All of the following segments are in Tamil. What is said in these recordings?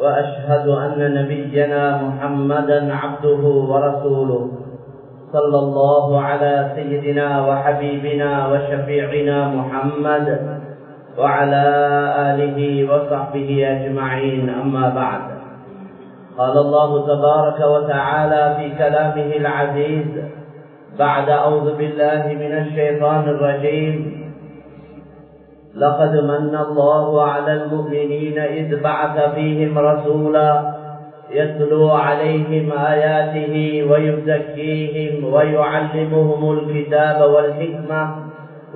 وأشهد أن نبينا محمدا عبده ورسوله صلى الله على سيدنا وحبيبنا وشفيعنا محمد وعلى آله وصحبه أجمعين. أما بعد قال الله تبارك وتعالى في كلامه العزيز بعد أعوذ بالله من الشيطان الرجيم. لقد من الله على المؤمنين إذ بعث فيهم رسولا يتلو عليهم آياته ويزكيهم ويعلمهم الكتاب والحكمة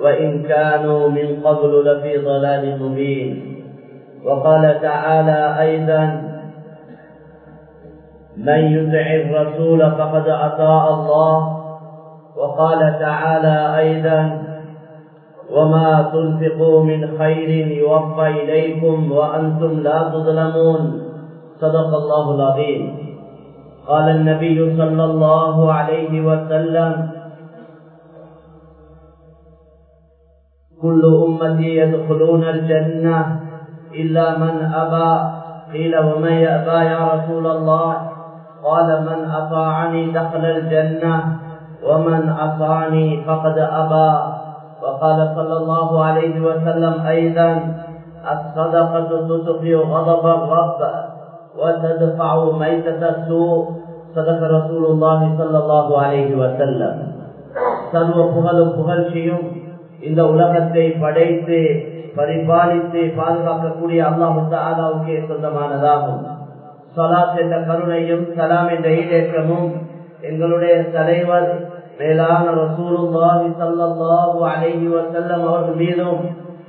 وإن كانوا من قبل لفي ضلال مبين. وقال تعالى أيضا من يطع الرسول فقد أطاع الله. وقال تعالى أيضا وما تنفقوا من خير يوفى إليكم وأنتم لا تظلمون. صدق الله العظيم قال النبي صلى الله عليه وسلم كل أمتي يدخلون الجنة إلا من أبى. قيل ومن يأبى يا رسول الله؟ قال من أطاعني دخل الجنة ومن أطاعني فقد أبى. وقال صلى الله عليه وسلم أيضا الصدقة تطفئ غضب الرب وتدفع ميتة السوء صدق رسول الله صلى الله عليه وسلم சர்வ புகழும் புகழ்ச்சியும் இந்த உலகத்தை படைத்து பரிபாலித்து பாதுகாக்கக்கூடிய அல்லாஹு தாலாவுக்கே சொந்தமானதாகும் சலாத் என்ற கருணையும் சலாம் என்ற ஈடேற்றமும் எங்களுடைய தலைவர் மேலான ரசூலுல்லாஹி ஸல்லல்லாஹு அலைஹி வஸல்லம் அவர்கள் மீதும்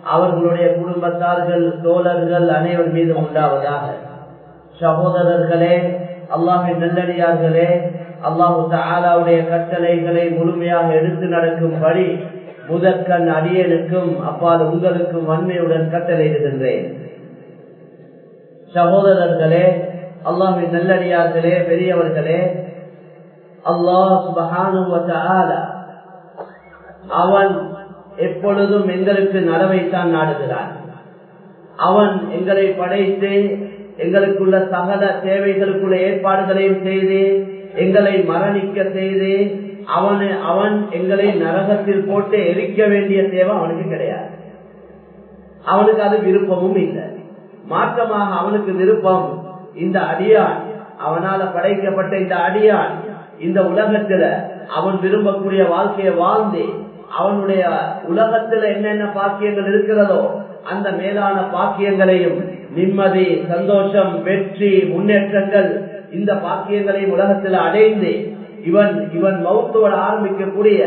அவர்களுடைய குடும்பத்தார்கள் தோழர்கள் அனைவர் மீதும் உண்டாவதாக. சகோதரர்களே அல்லாஹின் நல்லடியார்களே அல்லாஹு தாலாவுடைய கட்டளைகளை முழுமையாக எடுத்து நடக்கும்படி முதற்கண் அடியனுக்கும் அப்பால் உங்களுக்கும் வன்மையுடன் கட்டளையிடுகின்றேன் சகோதரர்களே அல்லாஹின் நல்லடியார்களே பெரியவர்களே அல்லாஹ் சுபகான அவன் எப்பொழுதும் எங்களுக்கு நலவைத்தான் நாடுகிறான். அவன் எங்களை படைத்து எங்களுக்குள்ள சகல தேவைகளுக்குள்ள ஏற்பாடுகளையும் செய்து எங்களை மரணிக்க செய்து அவனை அவன் எங்களை நரகத்தில் போட்டு எரிக்க வேண்டிய தேவை அவனுக்கு கிடையாது. அவனுக்கு அது விருப்பமும் இல்லை. மாற்றமாக அவனுக்கு விருப்பம் இந்த அடியான் அவனால படைக்கப்பட்ட இந்த அடியான் இந்த உலகத்துல அவன் விரும்பக்கூடிய வாழ்க்கையை வாழ்ந்து அவனுடைய உலகத்துல என்னென்ன பாக்கியங்கள் இருக்கிறதோ அந்த மேலான பாக்கியங்களையும் நிம்மதி சந்தோஷம் வெற்றி முன்னேற்றங்கள் இந்த பாக்கியங்களையும் உலகத்தில் அடைந்து இவன் இவன் மௌத்தோட ஆரம்பிக்கக்கூடிய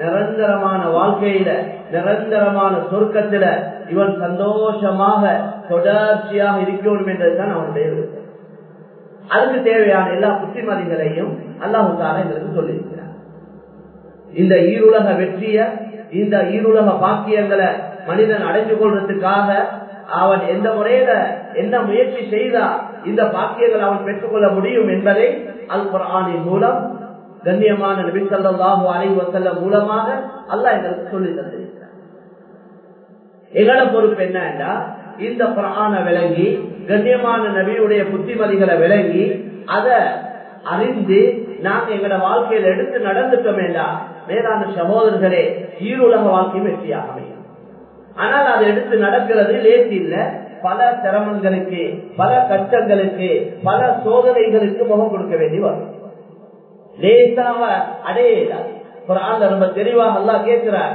நிரந்தரமான வாழ்க்கையில நிரந்தரமான சொர்க்கத்தில இவன் சந்தோஷமாக தொடர்ச்சியாக இருக்கணும் என்றதுதான் அவனுடைய விருப்பம். அதுக்கு தேவையான எல்லா புத்திமதிகளையும் அல்லாஹு தாலா எங்களுக்கு சொல்லியிருக்கிறார். இந்த ஈருலக வெற்றிய இந்த ஈருலக பாக்கியங்களை மனிதன் அடைஞ்சு கொள்றதுக்காக அவன் எந்த முறையில என்ன முயற்சி செய்தா இந்த பாக்கியங்கள் அவன் பெற்றுக்கொள்ள முடியும் என்பதை அல் குரானின் மூலம் கண்ணியமான நபி சொல்லாஹு அலை வசல்ல மூலமாக அல்லாஹ் எங்களுக்கு சொல்லி தந்திருக்கிறார். எங்களோட பொறுப்பு என்னன்னா இந்த புறான விளங்கி கண்ணியமான நபியுடைய புத்திமதிகளை விளங்கி அத அறிந்து நாங்க எங்களோட வாழ்க்கையில எடுத்து நடந்துட்டோம் வேண்டாம் மேலான சகோதரர்களே ஈருலக வாழ்க்கையும் வெற்றியாக அமையும். ஆனால் அதை எடுத்து நடக்கிறது லேசி இல்ல. பல சிரமங்களுக்கு பல கஷ்டங்களுக்கு பல சோதனைகளுக்கு முகம் கொடுக்க வேண்டி வரும். லேசாக அடையலாது குரான் ரொம்ப தெளிவாக எல்லாம் கேட்கிறார்.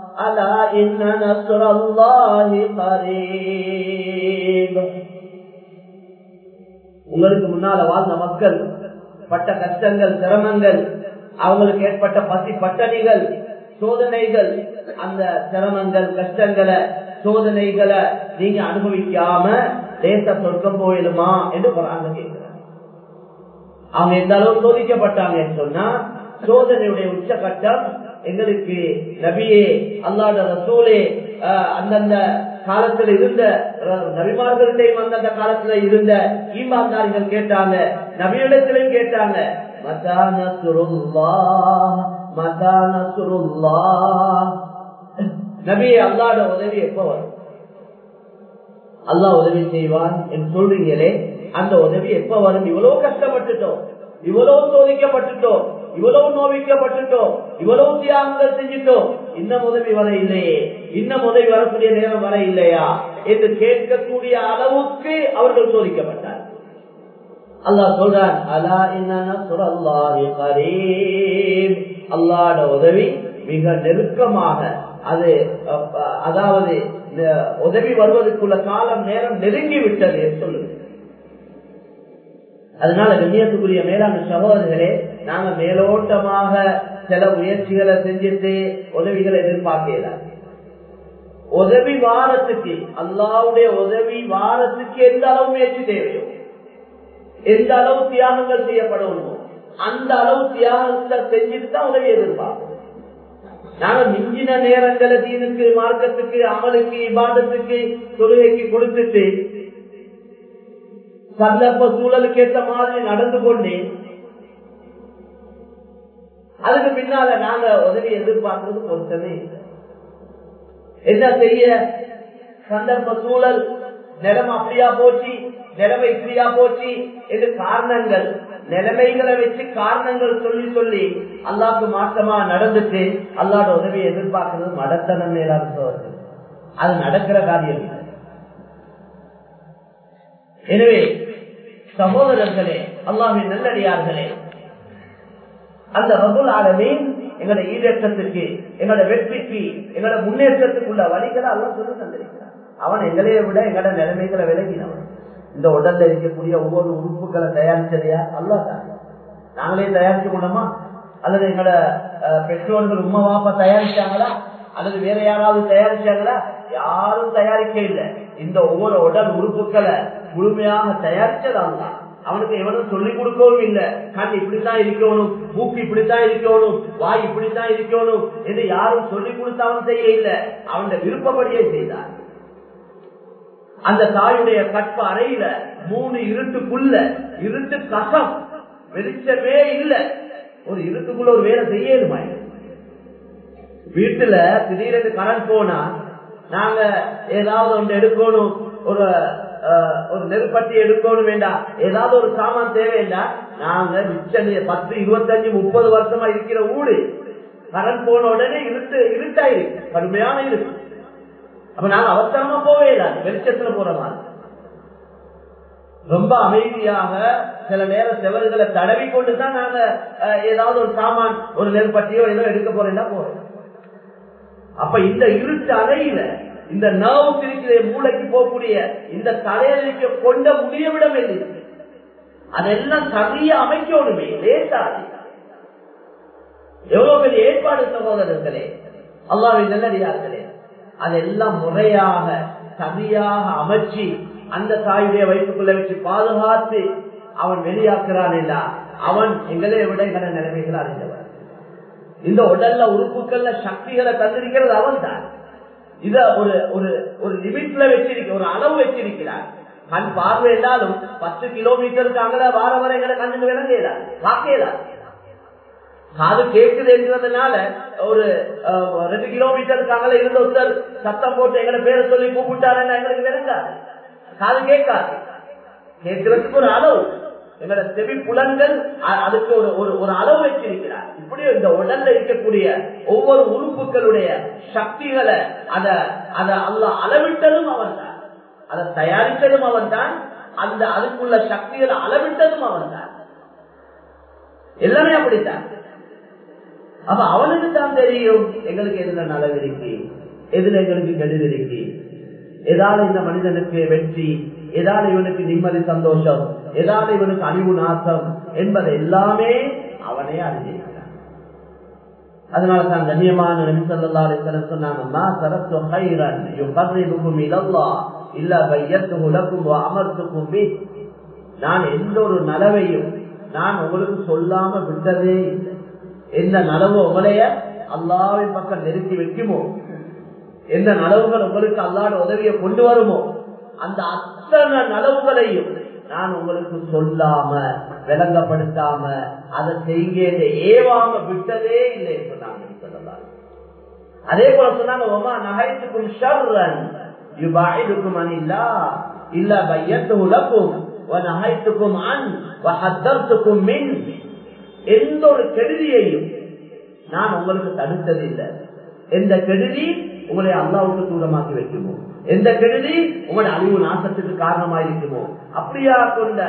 ألا إن نصر الله قريب உங்களுக்கு முன்னால வாழ்ந்த மக்கள் பட்ட கஷ்டங்கள் சிரமங்கள் அவங்களுக்கு ஏற்பட்ட பசி பட்டணிகள் சோதனைகள் அந்த சிரமங்கள் கஷ்டங்களை சோதனைகளை நீங்க அனுபவிக்காம தேச சொர்க்கம் போயிடுமா என்று குரான் கேட்கிறாங்க அவங்க எந்த அளவு சோதிக்கப்பட்டாங்கன்னு சொன்னா சோதனையுடைய உச்சகட்டம் எங்களுக்கு நபியே அல்லாத ரசூலே அந்தந்த காலத்தில் இருந்த நபிமார்கள்டையும் அந்தந்த காலத்துல இருந்த ஈமான்தாரிகள் கேட்டாங்க நபியிடத்திலையும் கேட்டாங்க மதான சுருல்லா மதான சுருல்லா நபியே அல்லாட உதவி எப்ப வரும்? அல்லாஹ் உதவி செய்வான் என்று சொல்றீங்களே அந்த உதவி எப்ப வரும்? இவ்வளவு கஷ்டப்பட்டுட்டோம் இவ்வளவு சோதிக்கப்பட்டுட்டோம் இவ்வளவு நோவிக்கப்பட்டுட்டோம் இவ்வளவு தியாகங்கள் செஞ்சிட்டோம் இன்னும் உதவி வர இல்லையே இன்னும் உதவி வரக்கூடிய நேரம் வர இல்லையா என்று கேட்கக்கூடிய அளவுக்கு அவர்கள் சோதிக்கப்பட்டார் அல்லாஹ் சொல்றான் அலா இன்னல்லாஹி உதவி மிக நெருக்கமாக அது அதாவது உதவி வருவதற்குள்ள காலம் நேரம் நெருங்கி விட்டது சொல்லுங்க அதனால கண்ணியத்துக்குரிய மேலான சகோதரர்களே நாங்க மேலோட்டமாக சில முயற்சிகளை செஞ்சுட்டு உதவிகளை எதிர்பார்க்கலாம் உதவி வாரத்துக்கு அல்லாவுடைய உதவி வாரத்துக்கு எந்த அளவு முயற்சி தேவையோ எந்த அளவு தியாகங்கள் செய்யப்படணுமோ அந்த அளவு தியாகத்தை செஞ்சுட்டு தான் உதவி எதிர்பார்க்கணும். நாங்க மிஞ்சின நேரங்களை தீனுக்கு மார்க்கத்துக்கு அமலுக்கு இபாதத்துக்கு தொழுகைக்கு கொடுத்துட்டு சந்தர்ப்ப சூழலுக்கு ஏற்ற மாதிரி நடந்து கொண்டு அதுக்கு பின்னால நாங்க உதவி எதிர்பார்க்கறது பொருத்தமே என்ன செய்ய? சந்தர்ப்ப சூழல் நிலம் அப்படியா போச்சு நிலைமை இப்படியா போச்சு என்று காரணங்கள் நிலைமைகளை வச்சு காரணங்கள் சொல்லி சொல்லி அல்லாக்கு மாற்றமா நடந்துட்டு அல்லாட உதவியை எதிர்பார்க்கறது மடத்தனம் மேலாக அது நடக்கிற காரியம் எனவே சகோதரர்களே அல்லாஹின் நல்லடியார்களே அந்த ரகுல் ஆலமீன் எங்களோட ஈடேற்றத்துக்கு எங்களோட வெற்றிக்கு எங்களோட முன்னேற்றத்துக்குள்ள வழிகளை எல்லாம் சொல்லி தந்திருக்கிறான். அவன் எங்களைய விட எங்களோட நிலைமைகளை விலகினவன் இந்த உடல்ல இருக்கக்கூடிய ஒவ்வொரு உறுப்புகளை தயாரிச்சதையா அல்லாதான் நாங்களே தயாரிச்சு கொண்டோமா? அல்லது எங்களோட பெற்றோர்கள் உமா பாப்பா தயாரிச்சாங்களா? அல்லது வேற யாராவது தயாரிச்சாங்களா? யாரும் தயாரிக்க இல்லை இந்த ஒவ்வொரு உடல் உறுப்புகளை முழுமையாக தயாரிச்சதாங்க அவனுக்கு எவனும் சொல்லிக் கொடுக்கவும் இல்லை. கண் இப்படித்தான் இருக்கணும் மூக்கு இப்படித்தான் இருக்கணும் வாய் இப்படித்தான் இருக்கணும் என்று யாரும் சொல்லிக் கொடுத்தாலும் செய்ய இல்லை. அவனுடைய விருப்பப்படியே செய்தார். அந்த தாயுடைய கற்ப அறையில மூணு இருட்டுக்குள்ள இருட்டு கசம் வெளிச்சமே இல்லை. ஒரு இருட்டுக்குள்ள ஒரு வேலை செய்யணுமா? வீட்டுல திடீரென்று கரண்ட் போனா நாங்க ஏதாவது ஒன்று எடுக்கணும் ஒரு ஒரு நெருப்பட்டி எடுக்கணும் வேண்டாம் ஏதாவது ஒரு சாமான் தேவையில்லா. நாங்க மிச்ச பத்து இருபத்தஞ்சு முப்பது வருஷமா இருக்கிற ஊடு கரண்ட் போன உடனே இருட்டு இருட்டாயிருக்கு கடுமையான இருக்கு அப்ப நாங்க அவசரமா போவே இல்லை. வெளிச்சத்துல போற மாதிரி. ரொம்ப அமைதியாக சில நேர செவல்களை தடவி கொண்டு தான் நாங்க ஏதாவது ஒரு சாமான் ஒரு நெருப்பட்டியோ ஏதோ எடுக்க போறேன்னா போறோம். அப்ப இந்த இருட்டு அறையில இந்த நர்வு இருக்கிற மூளைக்கு போகக்கூடிய இந்த தலையறிக்க கொண்ட முடியவிடம் இல்லை அதெல்லாம் சரியா அமைக்கணுமே லேசாது எவ்வளவு பெரிய ஏற்பாடு சகோதரர்களே அல்லாவை நல்லடியார்களே அதெல்லாம் முறையாக சரியாக அமைச்சு அந்த தாயுடைய வயிற்றுக்குள்ள வச்சு பாதுகாத்து அவன் வெளியாக்குறான் அவன் எங்களே விட எங்களை நிலைமைகள் இந்த உடல்ல உறுப்புகள்ல சக்திகளை தந்திருக்கிறது அவன் தான் இத ஒரு ஒரு ஒரு லிமிட்ல வச்சிருக்க ஒரு அளவு வச்சிருக்கிறார். கண் பார்வை என்றாலும் பத்து கிலோமீட்டருக்கு அங்கே வார வர எங்களை கண்ணுக்கு விளங்கலா பார்க்கலா காது கேட்குது என்றதுனால ஒரு ரெண்டு கிலோமீட்டருக்கு அங்கே இருந்த ஒருத்தர் சத்தம் போட்டு எங்களை பேரை சொல்லி கூப்பிட்டாருன்னா எங்களுக்கு விளங்காது. காது கேட்காது. கேட்கறதுக்கு ஒரு அளவு. எங்களோட செவி புலன்கள் அதுக்கு ஒரு ஒரு ஒரு அளவு வைத்திருக்கிறார். இப்படி இந்த உடல்ல இருக்கக்கூடிய ஒவ்வொரு உறுப்புகளுடைய சக்திகளை அத அத அல்ல அளவிட்டதும் அவன் தான் அதை தயாரித்ததும் அவன் தான் அந்த அதுக்குள்ள சக்திகளை அளவிட்டதும் அவன் தான் எல்லாமே அப்படித்தான். அப்ப அவனுக்கு தான் தெரியும் எங்களுக்கு எதுல நலவு இருக்கு எதுல எங்களுக்கு கெடுதல் இருக்கு. இந்த மனிதனுக்கு வெற்றி எதால இவனுக்கு நிம்மதி சந்தோஷம்? எதால இவனுக்கு அழிவு நாசம்? என்பது எல்லாமே அவனே அறிஞ்சிருக்கிறான் அதனால தான் கண்ணியமான நபி ஸல்லல்லாஹு அலைஹி வஸல்லம் சொன்னாங்க மா தரத்து கைரன் யுகர்ரிபுக்கும் இலல்லாஹ் இல்ல பையத்துஹு லக்கும் அமர்த்துக்கும் பி. நான் எந்த ஒரு நலவையும் நான் உங்களுக்கு சொல்லாம விட்டதே எந்த நலவு உங்களைய அல்லாவின் பக்கம் நெருக்கி வைக்குமோ? எந்த நலவுகள் உங்களுக்கு அல்லாட உதவியை கொண்டு வருமோ? அந்த அத்தனை நலவுகளையும் நான் உங்களுக்கு சொல்லாம விளங்கப்படுத்தாம அதை செய்ய ஏவாம விட்டதே இல்லை என்று நான் சொல்லலாம் அதே போல சொன்னாங்க ஒமா நகைத்துக்கும் ஷர்ரன் யுபாயிடுக்கும் அனில்லா இல்ல பையத்து உலக்கும் நகைத்துக்கும் அன் வஹத்தர்த்துக்கும் மின். எந்த ஒரு கெடுதியையும் நான் உங்களுக்கு தடுத்ததில்லை. எந்த கெடுதி உங்களை அல்லாவுக்கு தூரமாக்கி வைக்குமோ? எந்த கெடுதி உங்களுடைய அழிவு நாசத்துக்கு காரணமாயிருக்குமோ அப்படியா கொண்ட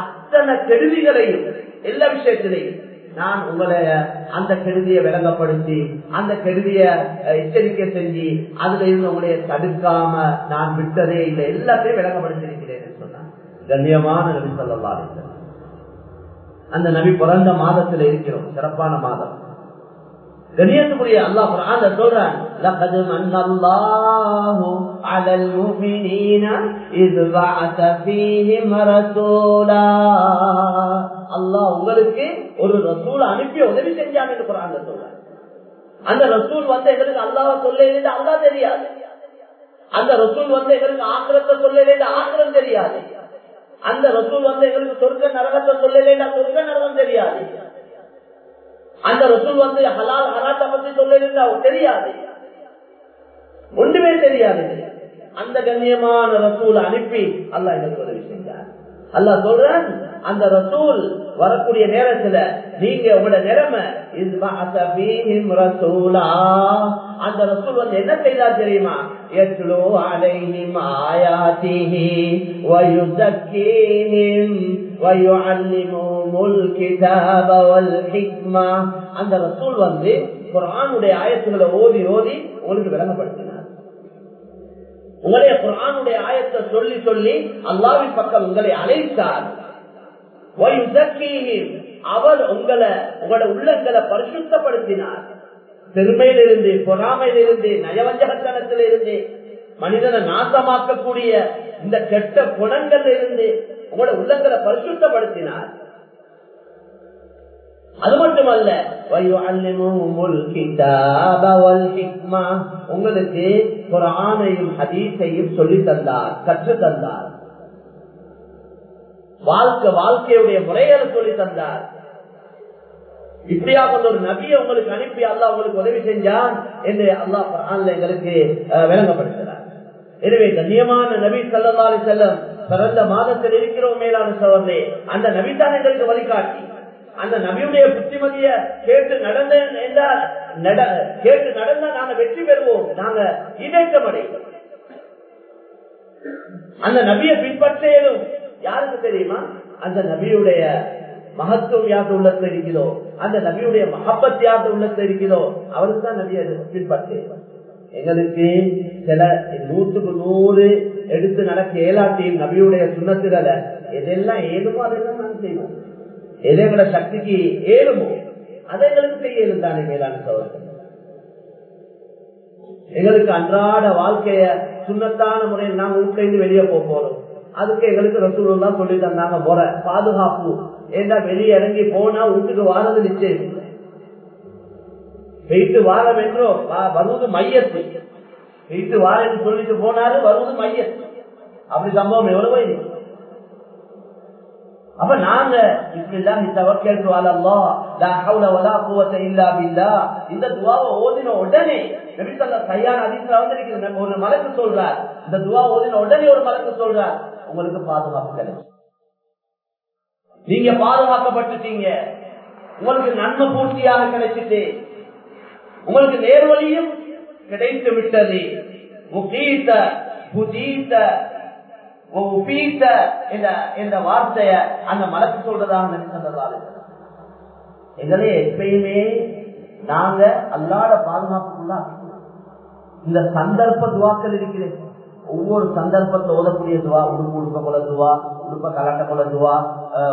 அத்தனை கெடுதிகளையும் எல்லா விஷயத்திலையும் நான் உங்களை அந்த கெடுதியை விளங்கப்படுத்தி அந்த கெடுதிய எச்சரிக்கை செஞ்சு அதுல இருந்து உங்களைய தடுக்காம நான் விட்டதே இல்லை எல்லாத்தையும் விளங்கப்படுத்திருக்கிறேன் சொன்னான் கண்ணியமான நபி சொல்லலாம் அந்த நபி பிறந்த மாதத்துல இருக்கிறோம் சிறப்பான மாதம். கணியத்துக்குரிய அல்லாஹ் குர்ஆன்ல சொல்றான் لقد من الله على المؤمنين إذ بعث فيهم رسولا அல்லாஹ் உங்களுக்கு ஒரு ரசூல் அனுப்பி உதவி செஞ்சான் என்று குர்ஆன்ல சொல்றான் அந்த ரசூல் வந்து எங்களுக்கு அல்லாஹ் சொல்ல அல்லாஹ் தெரியாது அந்த ரசூல் வந்து எங்களுக்கு ஆக்கிரத்தை சொல்ல ஆக்கிரம் தெரியாது அந்த ரசூல் வந்து எங்களுக்கு சொர்க்க நரகத்தை சொல்லலைன்னா சொர்க்க நரகம் தெரியாது அந்த ரசூல் வந்து ஹலால் ஹராத்த பத்தி சொல்லிருந்தா தெரியாது. ஒன்றுமே தெரியாது. அந்த கண்ணியமான ரசூல் அனுப்பி அல்லா எனக்கு உதவி செஞ்சார். அல்லா சொல்றான் அந்த ரசூல் வரக்கூடிய நேரத்துல நீங்க உங்களோட நிலைமை அந்த ரசூல் வந்து என்ன செய்தா தெரியுமா? எட்லோ அலைஹிம் ஆயாதிஹி வயுதக்கீஹிம் அந்த ரசூல் வந்து குரானுடைய ஆயத்துகளை ஓதி ஓதி உங்களுக்கு விளங்கப்படுத்தினார். உங்களுடைய குரானுடைய ஆயத்தை சொல்லி சொல்லி அல்லாவின் பக்கம் உங்களை அழைத்தார். அவர் உங்களை உங்களோட உள்ளங்களை பரிசுத்தப்படுத்தினார். பெருமையிலிருந்து பொறாமையிலிருந்து நயவஞ்சகத்தனத்திலிருந்து மனிதனை நாசமாக்கக்கூடிய இந்த கெட்ட குணங்கள்ல இருந்து உங்களோட உள்ளங்களை பரிசுத்தப்படுத்தினார். அது மட்டுமல்ல உங்களுக்கு ஒரு ஆணையும் ஹதீசையும் சொல்லி தந்தார் கற்று தந்தார். வாழ்க்கை வாழ்க்கையுடைய முறைகளை சொல்லி தந்தார். இப்படியா கொண்ட ஒரு நபியை உங்களுக்கு அனுப்பி அல்லா உங்களுக்கு உதவி செஞ்சான் என்று அல்லா எங்களுக்கு விளங்கப்படுத்த எனவே கண்ணியமான நபி சல்லி செல்லம் பிறந்த மாதத்தில் இருக்கிறோம் மேலான சோதனை அந்த நபிதான் எங்களுக்கு வழிகாட்டி. அந்த நபியுடைய புத்திமதிய கேட்டு நடந்த என்றால் கேட்டு நடந்தா நாங்க வெற்றி பெறுவோம். நாங்க இணைக்கமடை. அந்த நபியை பின்பற்றேனும் யாருக்கு தெரியுமா? அந்த நபியுடைய மகத்துவம் யாரு உள்ளத்துல இருக்கிறோம் அந்த நபியுடைய மகப்பத் யாரு உள்ளத்துல இருக்கிறோம் அவருக்கு தான் நபியை பின்பற்று எங்களுக்கு சில நூற்றுக்கு நூறு எடுத்து நடக்க இயலாட்டியும் நபியுடைய சுண்ணத்துகளை எதெல்லாம் ஏழுமோ அதெல்லாம் நாங்கள் செய்வோம். எதை சக்திக்கு ஏழுமோ அதை எங்களுக்கு செய்ய இருந்தானே மேலான சோதனை. எங்களுக்கு அன்றாட வாழ்க்கைய சுண்ணத்தான முறையில் நாங்க உட்கைந்து வெளியே போக போறோம். அதுக்கு எங்களுக்கு ரசூல் சொல்லி தந்தாங்க போற பாதுகாப்பு. ஏன்னா வெளியே இறங்கி போனா வீட்டுக்கு வாரது நிச்சயம். போயிட்டு வாரம் என்றோ வருவது மையத்து. போயிட்டு வாரம் சொல்லிட்டு போனாரு வருவது மையத்து. அப்படி சம்பவம் எவ்வளவு அப்ப நாங்க இப்படிதான் இந்த துவாவை ஓதின உடனே கையான அதிசல வந்திருக்கிறது. ஒரு மலக்கு சொல்றார். இந்த துவா ஓதின உடனே ஒரு மலக்கு சொல்றார். உங்களுக்கு பாதுகாப்பு கிடைக்கும். நீங்க பாதுகாக்கப்பட்டுட்டீங்க. உங்களுக்கு நன்மை பூர்த்தியாக கிடைச்சிட்டு. உங்களுக்கு நேர்வழியும் கிடைத்து விட்டது. முகீத்த புஜீத்த என்ற வார்த்தைய அந்த மலக்கு சொல்றதாக நினைச்சதால் எங்களே எப்பயுமே நாங்க அல்லாட பாதுகாப்புக்குள்ள இந்த சந்தர்ப்ப துவாக்கள் இருக்கிறேன். ஒவ்வொரு சந்தர்ப்பத்தை ஓதக்கூடிய துவா உடுப்பு உடுப்ப கொள்ள உடுப்ப கலட்ட கொள்ள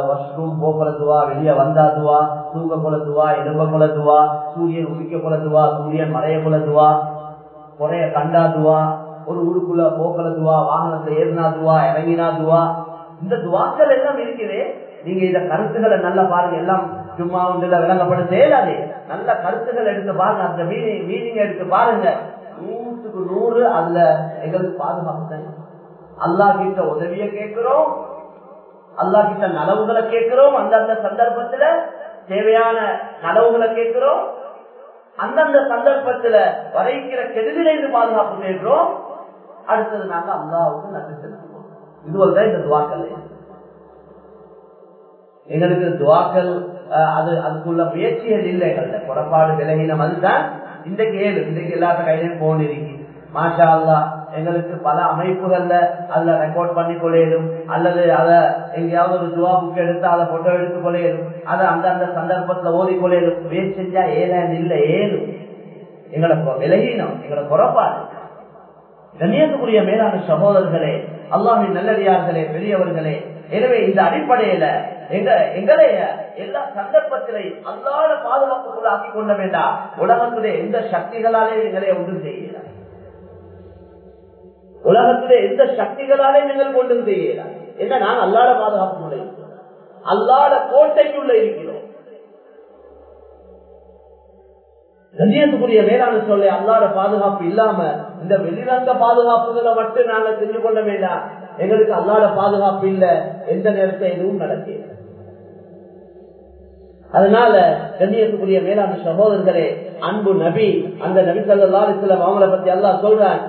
வாஷ்ரூம் போ துவா வெளியே வந்தா துவா தூக்க கொள்ள துவா எலும்ப சூரியன் உதிக்க கொள்ள சூரியன் மறைய கொள்ள குறைய கண்டா துவா ஒரு ஊருக்குள்ள போக்கலதுவா வாகனத்தை ஏறினா துவா இறங்கினா துவா. இந்த துவாக்கள் எல்லாம் இருக்குது. நீங்க இந்த கருத்துக்களை நல்லா பாருங்க. எல்லாம் சும்மா வந்து விளங்கப்படும். செய்யலாது நல்ல கருத்துக்கள் எடுத்து பாருங்க. அந்த மீனிங் மீனிங் எடுத்து பாருங்க. நூறு அல்ல எங்களுக்கு பாதுகாப்பு அல்லா கிட்ட உதவிய கேட்கிறோம். அல்லா கிட்ட நலவுகளை கேட்கிறோம். அந்தந்த சந்தர்ப்பத்துல தேவையான நலவுகளை கேட்கிறோம். அந்தந்த சந்தர்ப்பத்துல வரைக்கிற கெடுதிலிருந்து பாதுகாப்பு கேட்கிறோம். அடுத்தது நாங்க அல்லாவுக்கு நன்றி செலுத்துவோம். இதுவரைதான் இந்த துவாக்கள். எங்களுக்கு துவாக்கள் அது அதுக்குள்ள முயற்சிகள் இல்லை. எங்கள்கிட்ட புறப்பாடு விலகினம் அதுதான் இன்றைக்கு ஏழு இன்றைக்கு எல்லாத்த கையிலும் போன் இருக்கு. மாஷா அல்லா எங்களுக்கு பல அமைப்புகள்ல அதுல ரெக்கார்ட் பண்ணி கொள்ளையிடும் அல்லது அதை எங்கேயாவது ஒரு துவா புக் எடுத்து அதை போட்டோ எடுத்து கொள்ளையிடும் அதை அந்தந்த சந்தர்ப்பத்துல ஓதி கொள்ளையிடும் முயற்சி செஞ்சா ஏழாண்டு இல்லை ஏதும் எங்களை விலகினம் எங்களை புறப்பாடு கண்ணியத்துக்குரிய மேலான சகோதரர்களே அல்லாவின் நல்லடியார்களே பெரியவர்களே எனவே இந்த அடிப்படையில எங்க எங்களைய எல்லா சந்தர்ப்பத்திலையும் அல்லாத பாதுகாப்புக்குள்ளாக்கி கொள்ள வேண்டாம். உலகத்திலே எந்த சக்திகளாலே எங்களை ஒன்று செய்கிறார் உலகத்திலே எந்த சக்திகளாலே நீங்கள் கொண்டு செய்யலாம் என்ன? நான் அல்லாட பாதுகாப்பு அல்லாத கோட்டைக்குள்ள இருக்கிறோம் கண்ணியத்துக்குரிய வேளாண் சொல்ல அல்லாத பாதுகாப்பு இல்லாம இந்த வெளிரங்க பாதுகாப்புகளை மட்டும் நாங்க செஞ்சு கொள்ள வேண்டாம். எங்களுக்கு அல்லாத பாதுகாப்பு இல்ல. எந்த நேரத்தில் எதுவும் நடக்கல அதனால கண்ணியத்துக்குரிய வேளாண் சகோதரர்களே அன்பு நபி அந்த நபி சல்லா அலிஸ்லாம் அவங்கள பத்தி அல்லா சொல்றான்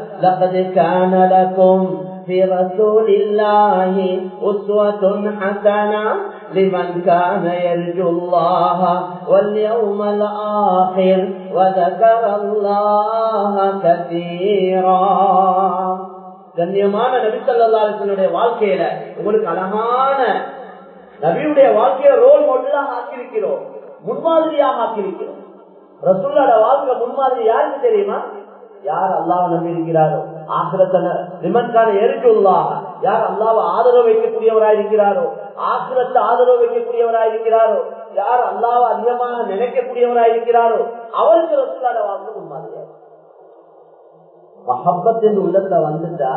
في رسول الله أسوة حسنة لمن كان يرجو الله واليوم الآخر وذكر الله كثيرا கண்ணியமான நபிசல்லாசனுடைய வாழ்க்கையில உங்களுக்கு அழகான நபியுடைய வாழ்க்கையை ரோல் மாடலாக ஆக்கியிருக்கிறோம் முன்மாதிரியாக ஆக்கியிருக்கிறோம் ரசூல்லோட வாழ்க்கை முன்மாதிரி யாருக்கு தெரியுமா யார் அல்லாஹ் நம்பி இருக்கிறாரோ ஆசிரத்தன நிமன்கான எரிச்சுள்ளாக யார் அல்லாவை ஆதரவு வைக்கக்கூடியவராயிருக்கிறாரோ? ஆசிரத்தை ஆதரவு வைக்கக்கூடியவராயிருக்கிறாரோ? யார் அல்லாவை அதிகமாக நினைக்கக்கூடியவராயிருக்கிறாரோ? அவருக்கு ரசூலான வாழ்ந்து முன்மாதிரியா? மஹப்பத்தின் உள்ளத்துல வந்துட்டா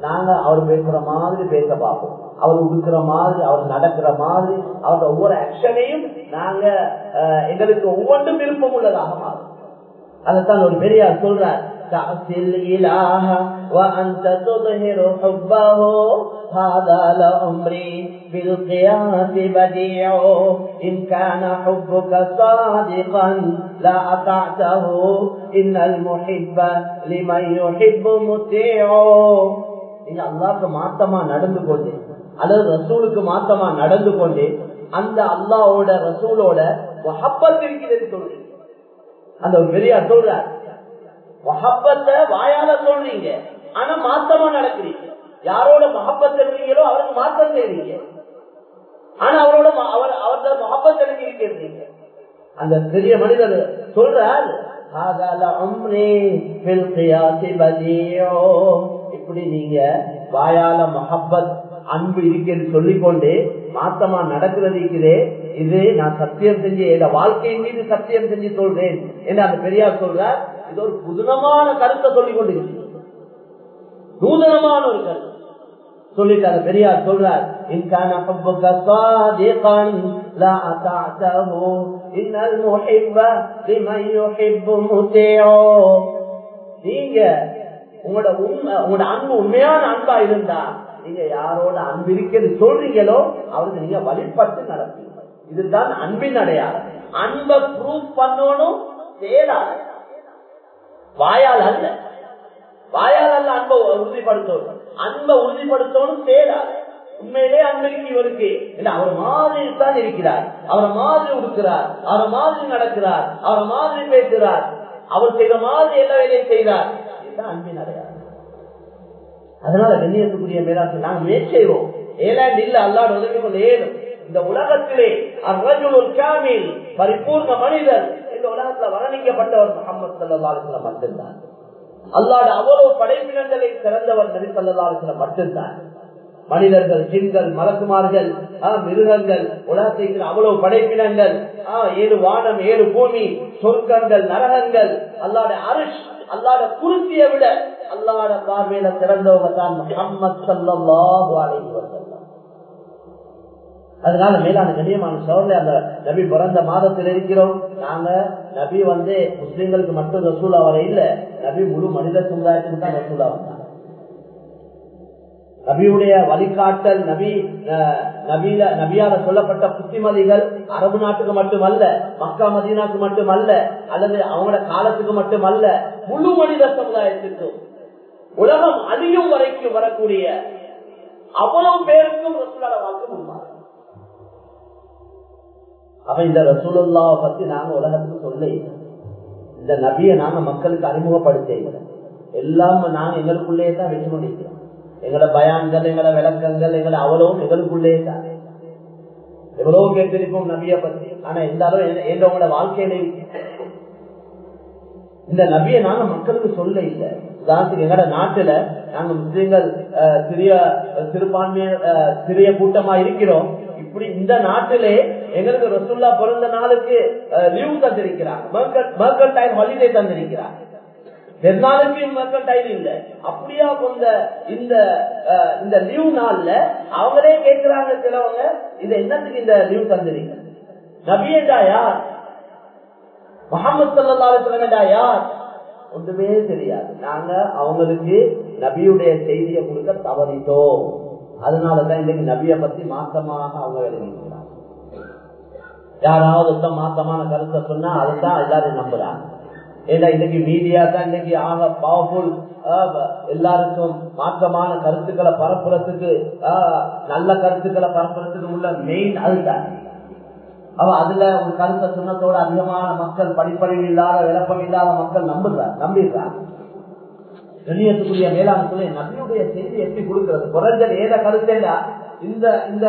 நாங்க அவர் பேசுற மாதிரி பேச பார்ப்போம். அவர் உடுக்கிற மாதிரி அவர் நடக்கிற மாதிரி அவரோட ஒவ்வொரு ஆக்ஷனையும் நாங்க எங்களுக்கு ஒவ்வொன்றும் விருப்பம் உள்ளதாக மாறும். அதைத்தான் ஒரு பெரியார் சொல்றார். تعصي الإله وأنت تظهر حبه هذا لأمري بالقياس بديع إن كان حبك صادقا لا أطعته إن المحب لمن يحب مطيع நீங்க அல்லாவுக்கு மாத்தமா நடந்து கொண்டு அல்லது ரசூலுக்கு மாத்தமா நடந்து கொண்டு அந்த அல்லாவோட ரசூலோட மஹப்பத் இருக்கிறது சொல்றீங்க அந்த ஒரு பெரியார் சொல்றார் மஹப்பத்தை வாயால சொல்றீங்க. ஆனா மாத்தமா நடக்கிறீங்க. யாரோட மகப்பத் இருக்கிறீங்களோ அவருக்கு மாத்தம் செய்றீங்க. ஆனா அவரோட அவர் அவரோட மகப்பத் இருக்கிறீங்க அந்த பெரிய மனிதர் சொல்றார் இப்படி நீங்க வாயால மஹப்பத் அன்பு இருக்கிறது சொல்லிக்கொண்டு மாத்தமா நடக்கிறது இருக்குதே இது நான் சத்தியம் செஞ்சு என் வாழ்க்கையின் மீது சத்தியம் செஞ்சு சொல்றேன். என்று அந்த பெரியார் சொல்றார் இது ஒரு புதுனமான கருத்தை சொல்லிக் கொண்டிருக்கிறது. நூதனமான ஒரு கருத்து. சொல்லிட்டாரு பெரியார் சொல்றார் இன்கான நீங்க உங்களோட உண்மை உங்களோட அன்பு உண்மையான அன்பா இருந்தா நீங்க யாரோட அன்பு இருக்கிறது சொல்றீங்களோ அவருக்கு நீங்க வழிபட்டு நடப்பீங்க. இதுதான் அன்பின் அடையாளம். அன்பை ப்ரூவ் பண்ணணும் செயலாளர். வாயால் அல்ல. வாயால் அல்ல அன்பை உறுதிப்படுத்தணும் அன்பை உறுதிப்படுத்தணும் செயலால உண்மையிலே அன்பிற்கு இவருக்கு அவர் மாதிரி தான் இருக்கிறார். அவரை மாதிரி உடுக்கிறார். அவரை மாதிரி நடக்கிறார். அவரை மாதிரி பேசுகிறார். அவர் செய்த மாதிரி எல்லா வேலையும் செய்தார். அன்பின் அடையாளம். அதனால கண்ணியத்துக்குரிய மேலாண்மை நாங்கள் முயற்சி செய்வோம். ஏலாண்டு இல்ல அல்லாட உதவி கொண்டு ஏழும். இந்த உலகத்திலே அர்ரஜுல் காமில் பரிபூர்ண மனிதர் இந்த உலகத்துல வரணிக்கப்பட்டவர் முகமது சல்லாஹ் மட்டும்தான். அல்லாட அவ்வளவு படைப்பினங்களை சிறந்தவர் நபி சல்லாஹ் மட்டும்தான். மனிதர்கள் ஜின்கள் மலக்குமார்கள் மிருகங்கள் உலகத்தை அவ்வளவு படைப்பினங்கள் ஏழு வானம் ஏழு பூமி சொர்க்கங்கள் நரகங்கள் அல்லாட அரிஷ் அல்லாட குருத்தியை விட அல்லாட பார்வையில சிறந்தவங்க தான் முகமது சல்லாஹு அலைவர்கள் அதனால மேலான கண்ணியமான சோழலை அந்த நபி பிறந்த மாதத்தில் இருக்கிறோம். நாங்க நபி வந்து முஸ்லிம்களுக்கு மட்டும் ரசூலா வர இல்ல நபி முழு மனித சமுதாயத்துக்கு தான் ரசூலா வந்தாங்க. நபியுடைய வழிகாட்டல் நபி நபியில நபியால சொல்லப்பட்ட புத்திமதிகள் அரபு நாட்டுக்கு மட்டுமல்ல மக்கா மதீனாக்கு மட்டுமல்ல அல்லது அவங்களோட காலத்துக்கு மட்டுமல்ல முழு மனித சமுதாயத்துக்கும் உலகம் அழியும் வரைக்கும் வரக்கூடிய அவ்வளவு பேருக்கும் ரசூலாட முன்மாறு அப்ப இந்த ரசூலுல்லாவை பத்தி நாங்க உலகத்துக்கு சொல்ல இந்த நபியை நாங்க மக்களுக்கு அறிமுகப்படுத்த எல்லாம் நாங்க எங்களுக்குள்ளேயே தான் வெற்றி கொண்டிருக்கிறோம். எங்களோட பயான்கள் எங்களோட விளக்கங்கள் எங்களை அவ்வளவும் எங்களுக்குள்ளேயே தான். எவ்வளவு கேட்டிருக்கோம் நபிய பத்தி. ஆனா எந்த அளவு எங்களோட வாழ்க்கையில இந்த நபியை நாங்க மக்களுக்கு சொல்ல இல்லை. உதாரணத்துக்கு எங்கட நாட்டுல நாங்க முஸ்லீம்கள் சிறிய சிறுபான்மைய சிறிய கூட்டமா இருக்கிறோம். இப்படி இந்த நாட்டிலே எங்களுக்கு ரசுல்லா பிறந்த நாளுக்கு லீவு தந்திருக்கிறாங்க. ஹாலிடே தந்திருக்கிறாங்க. பெருநாளுக்கு டைம் இல்ல. அப்படியா கொண்ட இந்த இந்த லீவ் நாள்ல அவங்களே கேட்கிறாங்க சிலவங்க இந்த என்னத்துக்கு இந்த லீவ் தந்திருக்க? நபியண்டா யார்? முகமது சல்லா யார்? ஒன்றுமே தெரியாது. நாங்க அவங்களுக்கு நபியுடைய செய்தியை கொடுக்க தவறிட்டோம். அதனாலதான் இன்னைக்கு நபிய பத்தி மாசமாக அவங்க விளங்கிக்கிறாங்க யாராவது மாசமான கருத்தை சொன்னா அதுதான் எல்லாரும் நம்புறாங்க. ஏன்னா இன்னைக்கு மீடியா தான் இன்னைக்கு ஆக பவர்ஃபுல் எல்லாருக்கும் மாற்றமான கருத்துக்களை பரப்புறதுக்கு நல்ல கருத்துக்களை பரப்புறதுக்கு உள்ள மெயின் அதுதான். அவ அதுல ஒரு கருத்தை சொன்னதோட அதிகமான மக்கள் படிப்பறிவு இல்லாத விளப்பம் இல்லாத மக்கள் நம்புறாங்க நம்பிடுறாங்க. கண்ணியத்துக்குரிய மேலாண்மை நபியுடைய செய்தி எப்படி கொடுக்கிறது? குறைஞ்சது ஏத கருத்தேடா இந்த இந்த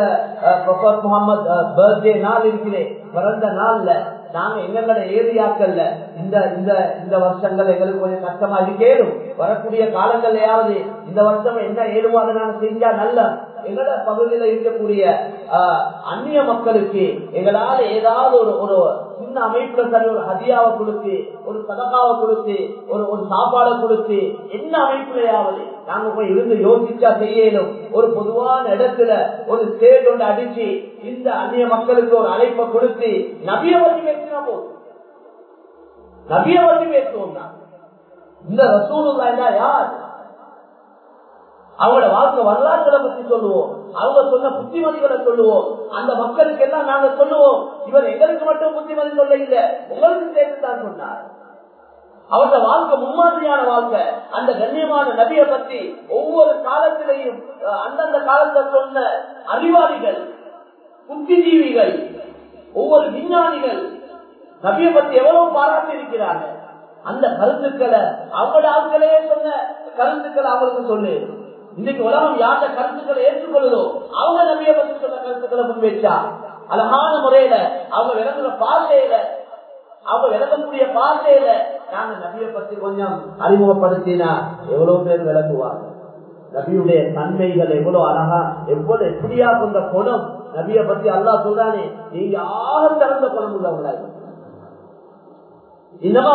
ப்ரொஃபர் முகமது பர்த்டே நாள் இருக்கிறேன் பிறந்த நாள்ல நாங்க எங்களை ஏரியாக்கள்ல இந்த இந்த இந்த வருஷங்கள் எங்களுக்கு கொஞ்சம் கஷ்டமா இருக்கேனும் வரக்கூடிய காலங்கள்லயாவது இந்த வருஷம் என்ன ஏழுமோ நான் செஞ்சா நல்ல. எங்களோட பகுதியில இருக்கக்கூடிய அந்நிய மக்களுக்கு எங்களால ஏதாவது ஒரு ஒரு சின்ன அமைப்புல சரி ஒரு ஹதியாவை கொடுத்து ஒரு சதகாவை கொடுத்து ஒரு ஒரு சாப்பாடை கொடுத்து என்ன அமைப்புலையாவது நாங்க போய் இருந்து யோசிச்சா செய்யலும். ஒரு பொதுவான இடத்துல ஒரு ஸ்டேட் ஒன்று அடிச்சு இந்த அந்நிய மக்களுக்கு ஒரு அழைப்பை கொடுத்து நபிய பத்தி பேசினா போதும். நபிய பத்தி பேசுவோம்னா. தான் இந்த ரசூலுல்லா யார்? அவங்களோட வாழ்க்கை வரலாறுகளை பத்தி சொல்லுவோம். அவங்க சொன்ன புத்திமதிகளை சொல்லுவோம். அந்த மக்களுக்கு எல்லாம் நாங்க சொல்லுவோம். இவர் எங்களுக்கு மட்டும் புத்திமதி சொல்ல இல்ல உங்களுக்கு சேர்த்து தான் சொன்னார். அவரோட வாழ்க்கை மும்மாதிரியான வாழ்க்கை. அந்த கண்ணியமான நபியை பத்தி ஒவ்வொரு காலத்திலையும் அந்தந்த காலத்தை சொன்ன அறிவாளிகள் புத்திஜீவிகள் ஒவ்வொரு விஞ்ஞானிகள் நபியை பத்தி எவ்வளவு பாராட்டி இருக்கிறாங்க. அந்த கருத்துக்களை அவங்களோட ஆட்களே சொன்ன கருத்துக்களை அவங்களுக்கு சொல்லு. இன்னைக்கு உலகம் யார்ட கருத்துக்களை ஏற்றுக்கொள்ளுதோ அவங்க நம்பிய பத்தி சொன்ன கருத்துக்களை முன்வைச்சா அழகான முறையில அவங்க விளங்குற பாஷையில அவங்க விளங்கக்கூடிய பாஷையில நாங்க நபியை பத்தி கொஞ்சம் அறிமுகப்படுத்தினா எவ்வளவு பேர் விளங்குவாங்க? நபியுடைய தன்மைகள் எவ்வளவு அழகா எவ்வளவு எப்படியா கொண்ட குணம்? நபிய பத்தி அல்லா சொல்றானே நீங்க ஆக திறந்த குணம் உள்ளவங்களா இன்னமா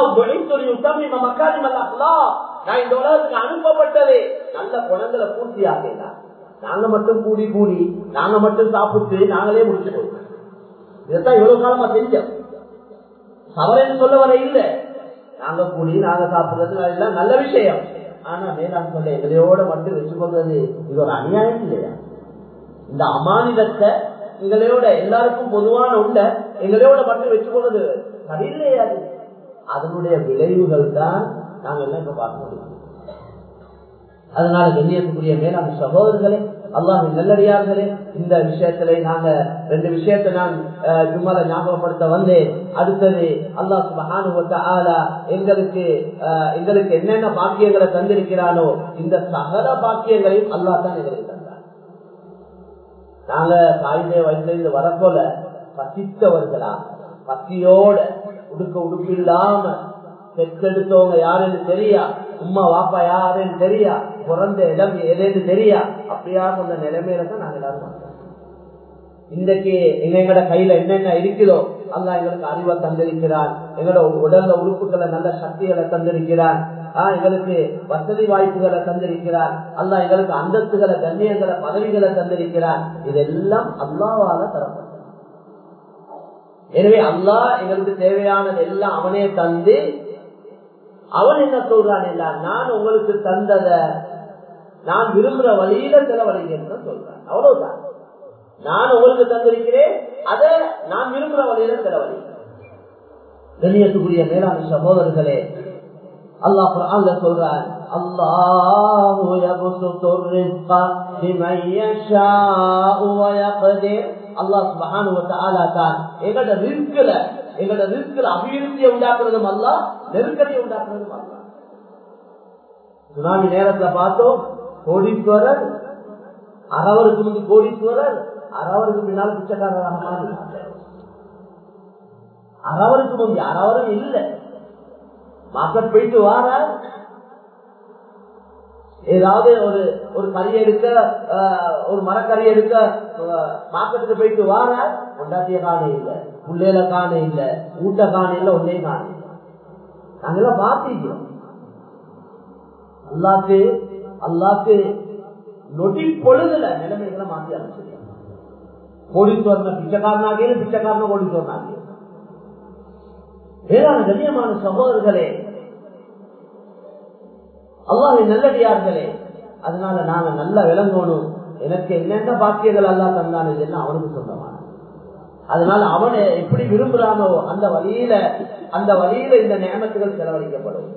நான் இந்த உலகத்துக்கு அனுப்பப்பட்டதே. நல்ல குணங்களை பூர்த்தி ஆகலாம் நாங்க மட்டும் கூடி கூடி நாங்க மட்டும் சாப்பிட்டு நாங்களே முடிச்சு போயிட்டோம். இதைத்தான் இவ்வளவு காலமா செஞ்சோம் தவறுன்னு சொல்ல வர இல்லை. நாங்க கூடி நாங்க சாப்பிடுறது எல்லாம் நல்ல விஷயம். ஆனா மேலாண் சொல்ல எங்களையோட மட்டும் வச்சுக்கொள்றது இது ஒரு அநியாயம் இல்லையா? இந்த அமானிதத்தை எங்களையோட எல்லாருக்கும் பொதுவான உண்ட எங்களையோட மட்டும் வச்சுக்கொள்றது சரியில்லையா? அது அதனுடைய விளைவுகள் தான் நாங்க எல்லாம் இப்ப பார்க்க முடியும். அதனால கண்ணியத்துக்குரிய மேலாண் சகோதரர்களே அல்லாஹ் நல்லடியார்களே இந்த விஷயத்திலே நாங்க ரெண்டு விஷயத்தை நான் ஜும்மால ஞாபகப்படுத்த வந்தேன். அடுத்தது அல்லாஹ் ஆலா எங்களுக்கு எங்களுக்கு என்னென்ன பாக்கியங்களை தந்திருக்கிறானோ இந்த சகல பாக்கியங்களையும் அல்லாஹ் தான் எங்களுக்கு தந்தார். நாங்க தாய்மே வயசுலேருந்து வரப்போல பசித்தவர்களா பசியோட உடுக்க உடுப்பு இல்லாம பெற்றெடுத்தவங்க யாருன்னு தெரியா? உமா வாப்பா யாருன்னு தெரியா? பிறந்த இடம் எதுன்னு தெரியா? அப்படியா சொன்ன நிலைமையில தான் நாங்க எல்லாரும் இன்றைக்கு எங்களோட கையில என்னென்ன இருக்குதோ அல்லா எங்களுக்கு அறிவை தந்திருக்கிறான் எங்களோட உடல்ல உறுப்புகளை நல்ல சக்திகளை தந்திருக்கிறான் ஆஹ் எங்களுக்கு வசதி வாய்ப்புகளை தந்திருக்கிறான் அல்லா எங்களுக்கு அந்தஸ்துகளை கண்ணியங்களை பதவிகளை தந்திருக்கிறான் இதெல்லாம் அல்லாவால தரப்படும் எனவே அல்லாஹ் எங்களுக்கு தேவையானது எல்லாம் அவனே தந்து அவன் என்ன சொல்றான் இல்ல நான் உங்களுக்கு தந்தத நான் விரும்புற வழியில செலவழிக்கிறேன் சொல்றேன். அவ்வளவுதான். நான் உங்களுக்கு தந்திருக்கிறேன் அத நான் விரும்புற வழியில செலவழிக்கிறேன் கண்ணியத்துக்குரிய மேலாண் சகோதரர்களே அல்லாஹ் குர்ஆன்ல சொல்றான் الله يبسط الرزق لمن يشاء ويقدر யக்திர் அல்லாஹ் சுப்ஹானஹு வ தஆலா தான் எங்கட ரிஸ்க்ல எங்கட ரிஸ்க்ல அபிவிருத்தியை உண்டாக்குறதும் அல்லாஹ் நெருக்கடியை உண்டாக்குறது சுனாமி நேரத்துல பார்த்தோம் கோடீஸ்வரர் அறவருக்கு முந்தி கோடீஸ்வரர் அறவருக்கு பின்னால் பிச்சைக்காரராக மாறினார் அறவருக்கு முந்தி அறவரும் இல்லை. மார்க்கெட் போயிட்டு வார ஏதாவது ஒரு ஒரு கறி எடுக்க ஒரு மரக்கறி எடுக்க மார்க்கெட்டுக்கு போயிட்டு வார கொண்டாட்டிய காண இல்ல புள்ளையில காண இல்ல ஊட்ட காண இல்ல ஒன்னே காண நாங்கெல்லாம் பார்த்திக்கிறோம் அல்லாக்கு அல்லாக்கு நொடி பொழுதுல நிலைமைகளை மாற்றி அமைச்சிருக்கோம் வந்த பிச்சைக்காரனாகிய பிச்சைக்காரன கோடீஸ்வரனாகிய வேளாண் கண்ணியமான சகோதரர்களே அல்லாஹ் நல்லடியார்களே அதனால நாங்க நல்லா விளங்கணும் எனக்கு என்னென்ன பாக்கியங்கள் அல்லா தந்தானு இதெல்லாம் அவனுக்கு சொந்தமான அதனால அவனை எப்படி விரும்புறானோ அந்த வழியில அந்த வழியில இந்த நியமத்துகள் செலவழிக்கப்படும்.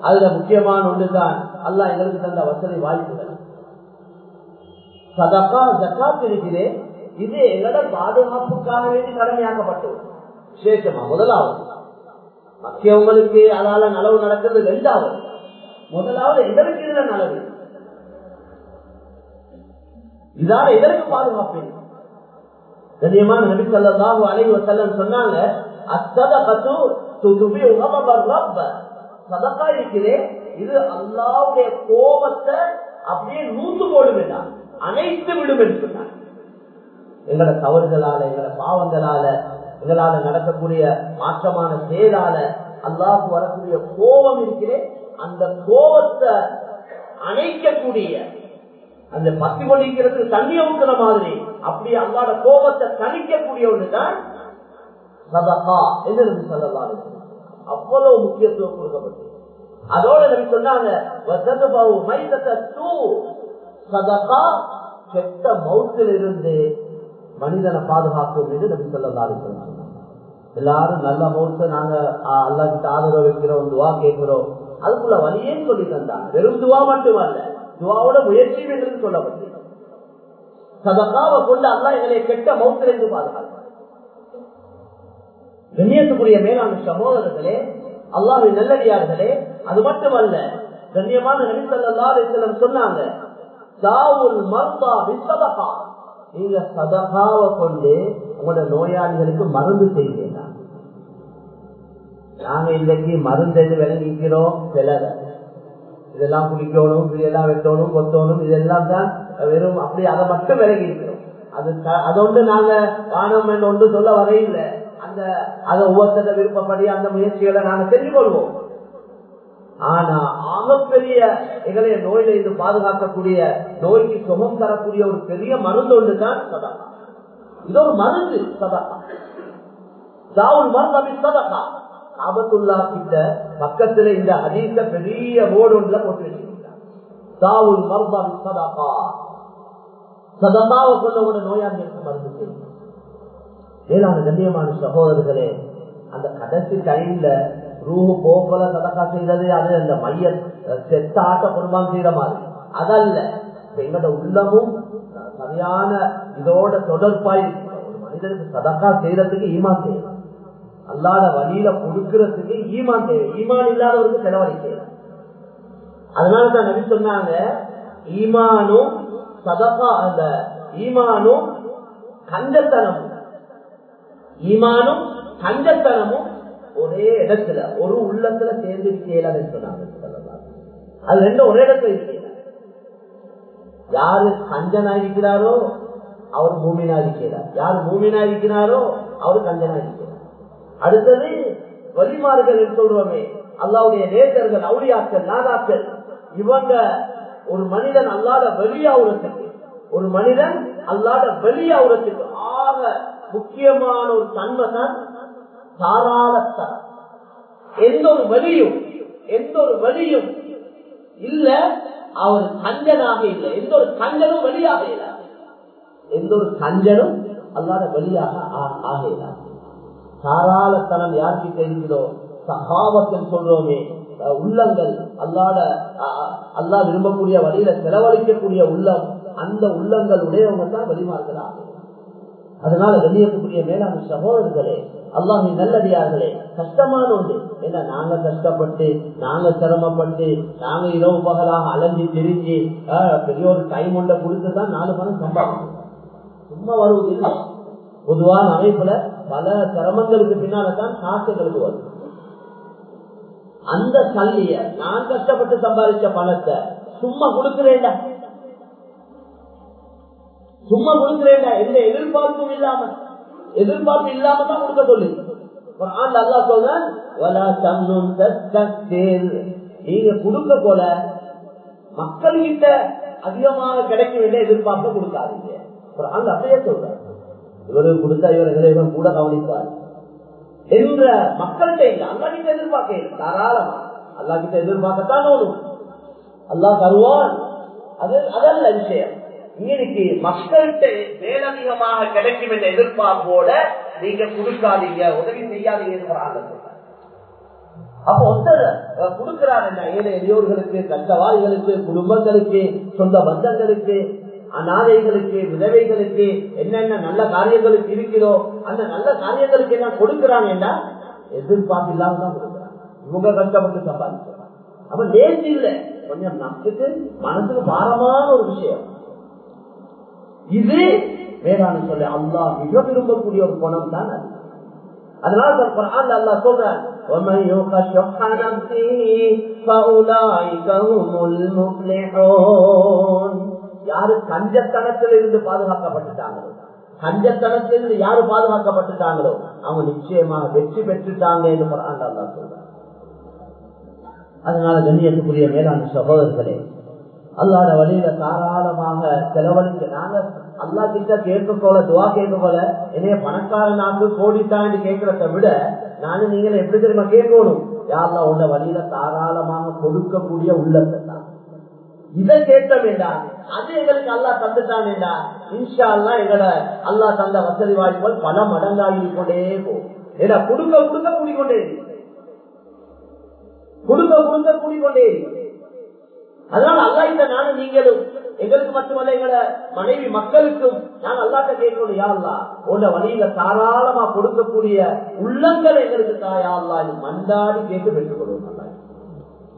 அதுல முக்கியமான ஒன்றுதான் அல்லாஹ் எங்களுக்கு தந்த வசதி வாய்ப்புகள். சதப்பா ஜக்காத் இருக்கிறே இது எங்களோட பாதுகாப்புக்காக வேண்டி கடமையாக்கப்பட்டது. விசேஷமா முதலாவது. மக்கியவங்களுக்கு அதால நலவு நடக்கிறது ரெண்டாவது. முதலாவது எதற்கு இதுல நலவு. இதால எதற்கு பாதுகாப்பு கண்ணியமான நபி சொல்லலாம் அலைவ செல்லம் சொன்னாங்க அச்சதகத்து துதுபி உகமபர் ரப்ப சதக்கா இருக்கிறே இது அல்லாவுடைய கோபத்தை அப்படியே நூத்து போடு வேண்டாம் அனைத்து விடும் என்று சொன்னாங்க எங்களோட தவறுகளால எங்களோட பாவங்களால எங்களால நடக்கக்கூடிய மாற்றமான செயலால அல்லாஹு வரக்கூடிய கோபம் இருக்கிறேன் அந்த கோபத்தை அணைக்கக்கூடிய அந்த பத்தி கொண்டிருக்கிறது தண்ணிய ஊற்றுற மாதிரி. அப்படி அல்லாட கோபத்தை தணிக்கக்கூடிய ஒன்றுதான் என்று நம்பி சொல்லலாம் அவ்வளவு முக்கியத்துவம் கொடுக்கப்பட்டது. அதோட நபி சொன்னாங்க சதகா. கெட்ட மௌத்தில் இருந்து மனிதனை பாதுகாக்கும் என்று நம்பி சொல்லலாம் சொன்னாங்க எல்லாரும் நல்ல மௌத்த நாங்க அல்லா கிட்ட ஆதரவு வைக்கிறோம் துவா கேட்கிறோம். அதுக்குள்ள வழியே சொல்லி தந்தாங்க. வெறும் துவா மட்டுமல்ல. துவாவோட முயற்சி என்று சொல்லப்பட்டு சதகாவை கொண்டு அல்லா எங்களை கெட்ட மௌத்திலிருந்து பாதுகாக்க கண்ணியத்துக்குரிய மேலான சகோதரர்களே அல்லாவின் நல்லடியார்களே அது மட்டுமல்ல கண்ணியமான நபிசல்லா சொன்னாங்க நீங்க சதகாவை கொண்டு உங்களோட நோயாளிகளுக்கு மருந்து செய்வீங்க நாங்க இன்றைக்கு மருந்து எது விளங்கிக்கிறோம் சிலரை இதெல்லாம் குடிக்கணும் இதெல்லாம் வெட்டணும் கொத்தணும் இதெல்லாம் தான் வெறும் அப்படி அதை மட்டும் விலகி இருக்கிறோம். அது அதோண்டு நாங்க காணோம் என்று ஒன்று சொல்ல வரையில்லை. அந்த அதை ஒவ்வொருத்தர விருப்பப்படி அந்த முயற்சிகளை நாங்க செஞ்சு கொள்வோம். ஆனா ஆகப்பெரிய எங்களை நோயில இருந்து பாதுகாக்கக்கூடிய நோய்க்கு சுகம் தரக்கூடிய ஒரு பெரிய மருந்து ஒன்று தான் சதகா. இது ஒரு மருந்து சதகா. தாவுல் மருந்து சதகா. ஆபத்துல்லா கிட்ட பக்கத்துல இந்த அதீத பெரிய போர்டு ஒன்றுல போட்டு வச்சிருக்கிறார். தாவுல் மர்தாவி சதகா. சதகாவை கொண்டவோட நோயாளிகளுக்கு மருந்து செய்யும். வேளாண் கண்ணியமான சகோதரர்களே அந்த கடைசி டைம்ல ரூஹு போக்கல சதக்கா செய்தது அது அந்த மைய செத்தாட்ட குடும்பம் செய்யற மாதிரி. அதல்ல எங்களோட உள்ளமும் சரியான இதோட தொடர்பாய் ஒரு மனிதனுக்கு சதக்கா செய்யறதுக்கு ஈமா செய்யணும். அல்லாத வழியில கொடுக்கறதுக்கு ஈமான் தேவை. ஈமான் இல்லாதவருக்கு செலவழிக்க அதனாலதான் நபி சொன்னாங்க ஈமானும் சதகா அந்த ஈமானும் கஞ்சத்தனமும் ஈமானும் கஞ்சத்தனமும் ஒரே இடத்துல ஒரு உள்ளத்துல சேர்ந்து இருக்கலான்னு சொன்னாங்க அது ரெண்டும் ஒரே இடத்துல இருக்கல? யாரு கஞ்சனா இருக்கிறாரோ அவர் பூமினா இருக்கிறார். யார் பூமினா இருக்கிறாரோ அவர் கஞ்சனா இருக்கிறார். அடுத்தது வழிமாறுகள் சொல்றோமே அல்லாவுடைய நேசர்கள் அவுளியாக்கள் நாதாக்கள் இவங்க ஒரு மனிதன் அல்லாத வெளியாவுறதுக்கு ஒரு மனிதன் அல்லாத வெளியாவுறதுக்கு ஆக முக்கியமான ஒரு தன்மை தான் தாராளத்தனம் எந்த ஒரு வழியும் எந்த ஒரு வழியும் இல்ல அவர் கஞ்சனாக இல்லை எந்த ஒரு கஞ்சனும் வழியாக இல்லை எந்த ஒரு கஞ்சனும் அல்லாத வழியாக ஆகிறார் தாராளத்தனம் யார்கிட்ட இருக்கிறதோ? சகாபத்தில் சொல்றோமே. உள்ளங்கள். அல்லாட அல்லா விரும்பக்கூடிய வழியில செலவழிக்கக்கூடிய உள்ளம். அந்த உள்ளங்கள் உடையவங்க தான் வெளிமாறுகிறார் அதனால வெளியேற்றக்கூடிய மேலாண் சகோதரர்களே அல்லாஹி நல்லடியார்களே கஷ்டமான ஒன்று. என்ன நாங்க கஷ்டப்பட்டு நாங்க சிரமப்பட்டு நாங்க இரவு பகலாக அலைஞ்சு திரிஞ்சு பெரிய ஒரு டைம் ஒன்றை கொடுத்துதான் நாலு பணம் சம்பாதிக்கும் சும்மா வருவது இல்லை பொதுவான அமைப்புல பல சிரமங்களுக்கு பின்னால்தான் காசுகளுக்கு வரும். அந்த சல்லிய நான் கஷ்டப்பட்டு சம்பாதிச்ச பணத்தை சும்மா கொடுக்கிறேன்டா. சும்மா கொடுக்கிறேன்டா. எந்த எதிர்பார்ப்பும் இல்லாம எதிர்பார்ப்பு இல்லாம தான் கொடுக்க சொல்லு. நல்லா சொல்ற நீங்க கொடுக்க போல மக்கள் கிட்ட அதிகமாக கிடைக்க வேண்டிய எதிர்பார்ப்பு கொடுக்காதீங்க. அப்படியே சொல்றேன் இவரு கொடுத்தா இவர் எங்களை கூட கவனிப்பார். என்ற மக்கள்கிட்ட இல்லை அல்லாஹிட்ட எதிர்பார்க்க தாராளமா அல்லா கிட்ட எதிர்பார்க்கத்தான் ஓடும் அல்லா தருவான். அது அதல்ல விஷயம். இன்னைக்கு மக்கள்கிட்ட மேலதிகமாக கிடைக்கும் என்ற எதிர்பார்ப்போட நீங்க கொடுக்காதீங்க உதவி செய்யாதீங்க அப்ப ஒருத்தர் கொடுக்கிறார் என்ன? ஏழை எளியோர்களுக்கு கஷ்டவாதிகளுக்கு குடும்பங்களுக்கு சொந்த பந்தங்களுக்கு அநாதைகளுக்கு விதவைகளுக்கு என்னென்ன நல்ல காரியங்களுக்கு இருக்கிறோ அந்த நல்ல காரியங்களுக்கு என்ன கொடுக்கிறாங்கன்னா எதிர்பார்ப்பு இல்லாம தான் கொடுக்குறாங்க இவங்க கஷ்டப்பட்டு சம்பாதிக்கிறாங்க அப்ப லேசி இல்லை கொஞ்சம் நமக்கு மனசுக்கு பாரமான ஒரு விஷயம் இது வேளாண் சொல்லி அல்லா மிக விரும்பக்கூடிய ஒரு குணம் தான் அது அதனால குரான் அல்லா சொல்றான் ومن يوق شح نفسه فأولئك هم المفلحون யாரு கஞ்சத்தனத்திலிருந்து பாதுகாக்கப்பட்டுட்டாங்களோ? கஞ்சத்தனத்திலிருந்து யாரு பாதுகாக்கப்பட்டுட்டாங்களோ? அவங்க நிச்சயமாக வெற்றி பெற்றுட்டாங்க என்று சொல்றாங்க அதனால கண்ணியத்துக்குரிய மேலாண் சகோதரர்களே அல்லாத வழியில தாராளமாக செலவழிக்க நாங்க அல்லா கிட்ட கேட்க போல துவா கேட்க போல என்னைய பணக்காரனாக்கு கோடித்தான்னு கேட்கறத விட நானும் நீங்களும் எப்படி தெரியுமா கேட்கணும்? யாரெல்லாம் உள்ள வழியில தாராளமாக கொடுக்கக்கூடிய உள்ளத்தை. இதை கேட்க வேண்டாம். அது எங்களுக்கு அல்லா தந்துட்டான் வேண்டாம். இன்ஷா அல்லா எங்களை அல்லா தந்த வசதி வாய்ப்புகள் பல மடங்காகி கொண்டே போகும். ஏன்னா கொடுக்க கொடுக்க கூடிக்கொண்டே. கொடுக்க கொடுக்க கூடிக்கொண்டே. அதனால அல்லா இந்த நானும் நீங்களும் எங்களுக்கு மட்டுமல்ல எங்களை மனைவி மக்களுக்கும் நான் அல்லாட்ட கேட்கணும் யா அல்லா உன்ன வழியில தாராளமா கொடுக்கக்கூடிய உள்ளங்கள் எங்களுக்கு தாயா அல்லா மண்டாடி கேட்டு பெற்றுக் கொள்வோம்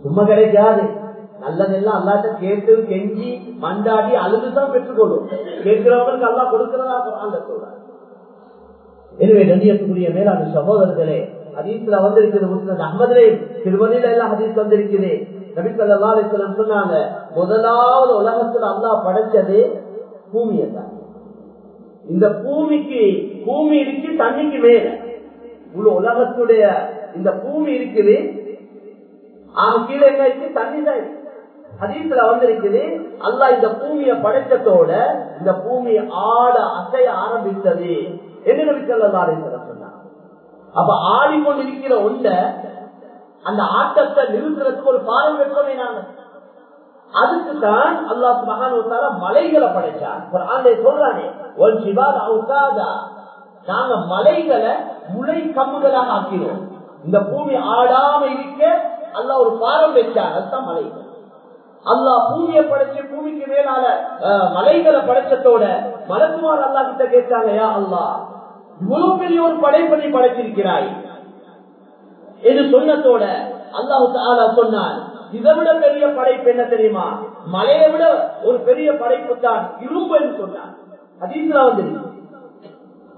சும்மா கிடைக்காது. நல்லதெல்லாம் அல்லாட்ட கேட்டு கெஞ்சி மண்டாடி அழுதுதான் பெற்றுக்கொள்ளும் கேட்கிறவங்களுக்கு அல்லா கொடுக்கிறதா? அந்த சொல்றாங்க எனவே நந்தியத்துக்குரிய மேலான சகோதரர்களே ஹதீஸ்ல வந்திருக்கிறது அகமதுலே அஹமதுலே திருவதியில எல்லாம் ஹதீஸ் வந்திருக்குது. நபிசல்லாம் சொன்னாங்க முதலாவது உலகத்துல அல்லா படைச்சது பூமியை தான் இந்த பூமிக்கு பூமி இருக்கு தண்ணிக்கு மேல. முழு உலகத்துடைய இந்த பூமி இருக்குது. ஆக கீழே என்ன இருக்கு? தண்ணி தான் ஹதீஸ்ல வந்திருக்குது அல்லா இந்த பூமியை படைச்சதோட இந்த பூமி ஆட அசைய ஆரம்பித்தது. என்ன நபிசல்லாம் சொன்னாங்க அப்ப ஆடிக்கொண்டிருக்கிற ஒன்ற அந்த ஆட்டத்தை நிறுத்துறதுக்கு ஒரு பாலம் வெப்பமே நாங்க. அதுக்கு தான் அல்லாஹ் மகான மலைகளை படைச்சான் ஆண்டை சொல்றானே ஒரு சிவாத அவுசாதா. நாங்க மலைகளை முளை கம்புகளாக ஆக்கிறோம் இந்த பூமி ஆடாம இருக்க அல்ல ஒரு பாலம் வச்சாங்க அதுதான் மலைகள். அல்லாஹ் பூமியை படைச்சு பூமிக்கு மேலால மலைகளை படைச்சத்தோட மலக்குமார் அல்லா கிட்ட கேட்டாங்க யா அல்லாஹ் இவ்வளவு பெரிய ஒரு படைப்பணி படைச்சிருக்கிறாய் என்று சொன்னதோட அல்லாஹு சொன்னார் சொன்னான் இதை விட பெரிய படைப்பு என்ன தெரியுமா? மலையை விட ஒரு பெரிய படைப்பு தான் இரும்பு என்று சொன்னான் அதீசுல வந்து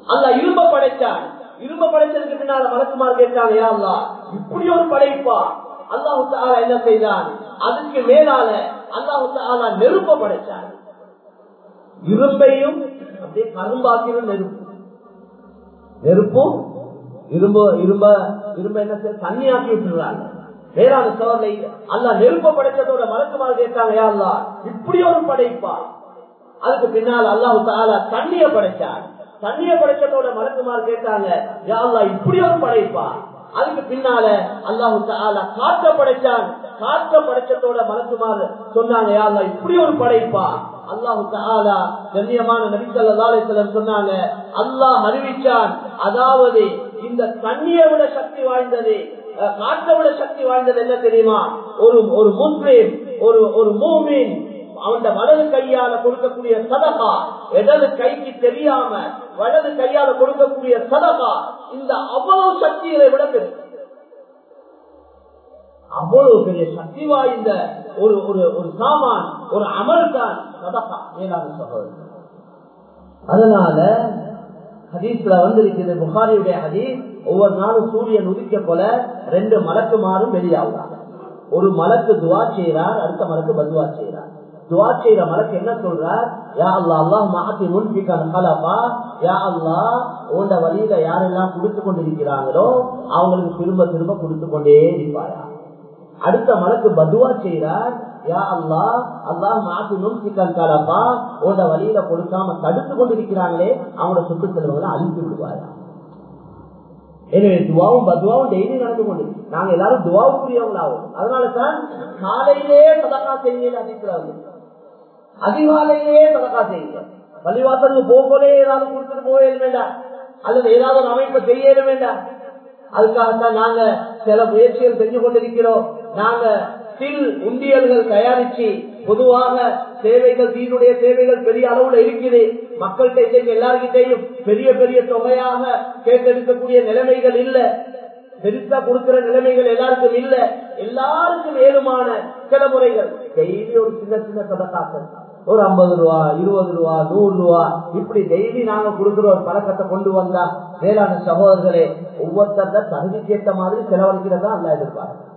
அல்லாஹ் இரும்ப படைச்சான். இரும்ப படைச்சதுக்கு பின்னால மலக்குமார் கேட்டாங்க யா அல்லா இப்படி ஒரு படைப்பா அல்லாஹு தாலா என்ன செய்தான் அதுக்கு மேலால அல்லாஹு தாலா நெருப்ப படைச்சார். இரும்பையும் அப்படியே கரும்பாக்கியும் நெருப்பு. நெருப்பும் இரும்பு இரும்ப இரும்ப என்ன செய்ய தண்ணியாக்கி விட்டுறாங்க. வேளாண் சோதனை அல்ல நெருப்ப படைச்சதோட மலக்குமார் கேட்டாங்க யா அல்லாஹ். இப்படி ஒரு படைப்பா. அதுக்கு பின்னால் அல்லாஹு தாலா தண்ணிய படைச்சார். தண்ணிய படைச்சதோட மலக்குமார் கேட்டாங்க யா அல்லாஹ். இப்படி ஒரு படைப்பா. அதுக்கு பின்னால அல்லாஹு தாலா காற்ற படைச்சான் காக்க படைச்சதோட மலக்குமார் சொன்னாங்க யா இப்படி ஒரு படைப்பா? அல்லாஹு தாலா கண்ணியமான நபிசல்லாசலம் சொன்னாங்க அல்லாஹ் அறிவிச்சான் அதாவது இந்த தண்ணியை விட சக்தி வாய்ந்தது அஹ், காற்றை விட சக்தி வாய்ந்தது என்ன தெரியுமா? ஒரு ஒரு முஸ்லீம் ஒரு ஒரு மூமின் அவன் வலது கையால கொடுக்கக்கூடிய சதகா இடது கைக்கு தெரியாம வலது கையால கொடுக்கக்கூடிய சதகா இந்த அவ்வளவு சக்திகளை விட அவ்வளவு பெரிய சக்தி வாய்ந்த ஒரு ஒரு ஒரு சாமான் ஒரு அமல் தான் சதகா மேலான சகோதரர். அதனால ஹதீஸ்ல வந்திருக்கிறது புகாரியுடைய ஹதீஸ் ஒவ்வொரு நாளும் சூரியன் உதிக்க போல ரெண்டு மலக்குமாரும் வெளியாகுறாங்க ஒரு மலக்கு துவா செய்யறார் அடுத்த மலக்கு பதுவா செய்கிறார் துவா செய்யற மலக்கு என்ன சொல்றார்? யா அல்லா அல்லாஹ் மாத்தி முன்பிக்கான கலப்பா யா அல்லா உண்ட வழியில யாரெல்லாம் கொடுத்து கொண்டிருக்கிறாங்களோ அவங்களுக்கு திரும்ப திரும்ப கொடுத்து கொண்டே இருப்பாயா? அடுத்த மலக்கு பதுவா செய்யறார் யா அல்லா அல்லாஹ் மாத்தி முன்பிக்கான் கலப்பா உண்ட வழியில கொடுக்காம தடுத்து கொண்டிருக்கிறாங்களே அவங்களோட சொத்து செலவுகளை அழித்து விடுவாயா? எனவே துவாவும் பத்வாவும் டெய்லி நடந்து கொண்டு நாங்க எல்லாரும் துவாவுக்குரியவங்களாகும் அதனால தான் காலையிலே சதக்கா செய்யுங்க அதிகாலையிலே சதகா செய்யுங்க பள்ளிவாசலுக்கு போகலே ஏதாவது கொடுத்துட்டு போக வேண்டாம் அல்லது ஏதாவது ஒரு அமைப்பை செய்ய வேண்டாம் அதுக்காகத்தான் நாங்க சில முயற்சிகள் செஞ்சு கொண்டிருக்கிறோம் நாங்க சில் உண்டியல்கள் தயாரிச்சு பொதுவாக சேவைகள் தீனுடைய சேவைகள் பெரிய அளவுல இருக்குது மக்கள்கிட்ட இன்னைக்கு எல்லார்கிட்டையும் பெரிய பெரிய தொகையாக கேட்டெடுக்கக்கூடிய நிலைமைகள் இல்ல பெருசா கொடுக்கிற நிலைமைகள் எல்லாருக்கும் இல்ல எல்லாருக்கும் ஏதுமான சில முறைகள் டெய்லி ஒரு சின்ன சின்ன சதக்காக்கள் ஒரு ஐம்பது ரூபா இருபது ரூபா நூறு ரூபா இப்படி டெய்லி நாங்க கொடுக்குற ஒரு பழக்கத்தை கொண்டு வந்தா வேளாண் சகோதரர்களே ஒவ்வொருத்தர தகுதிக்கேற்ற மாதிரி செலவழிக்கிறதா அல்ல எதிர்பார்க்க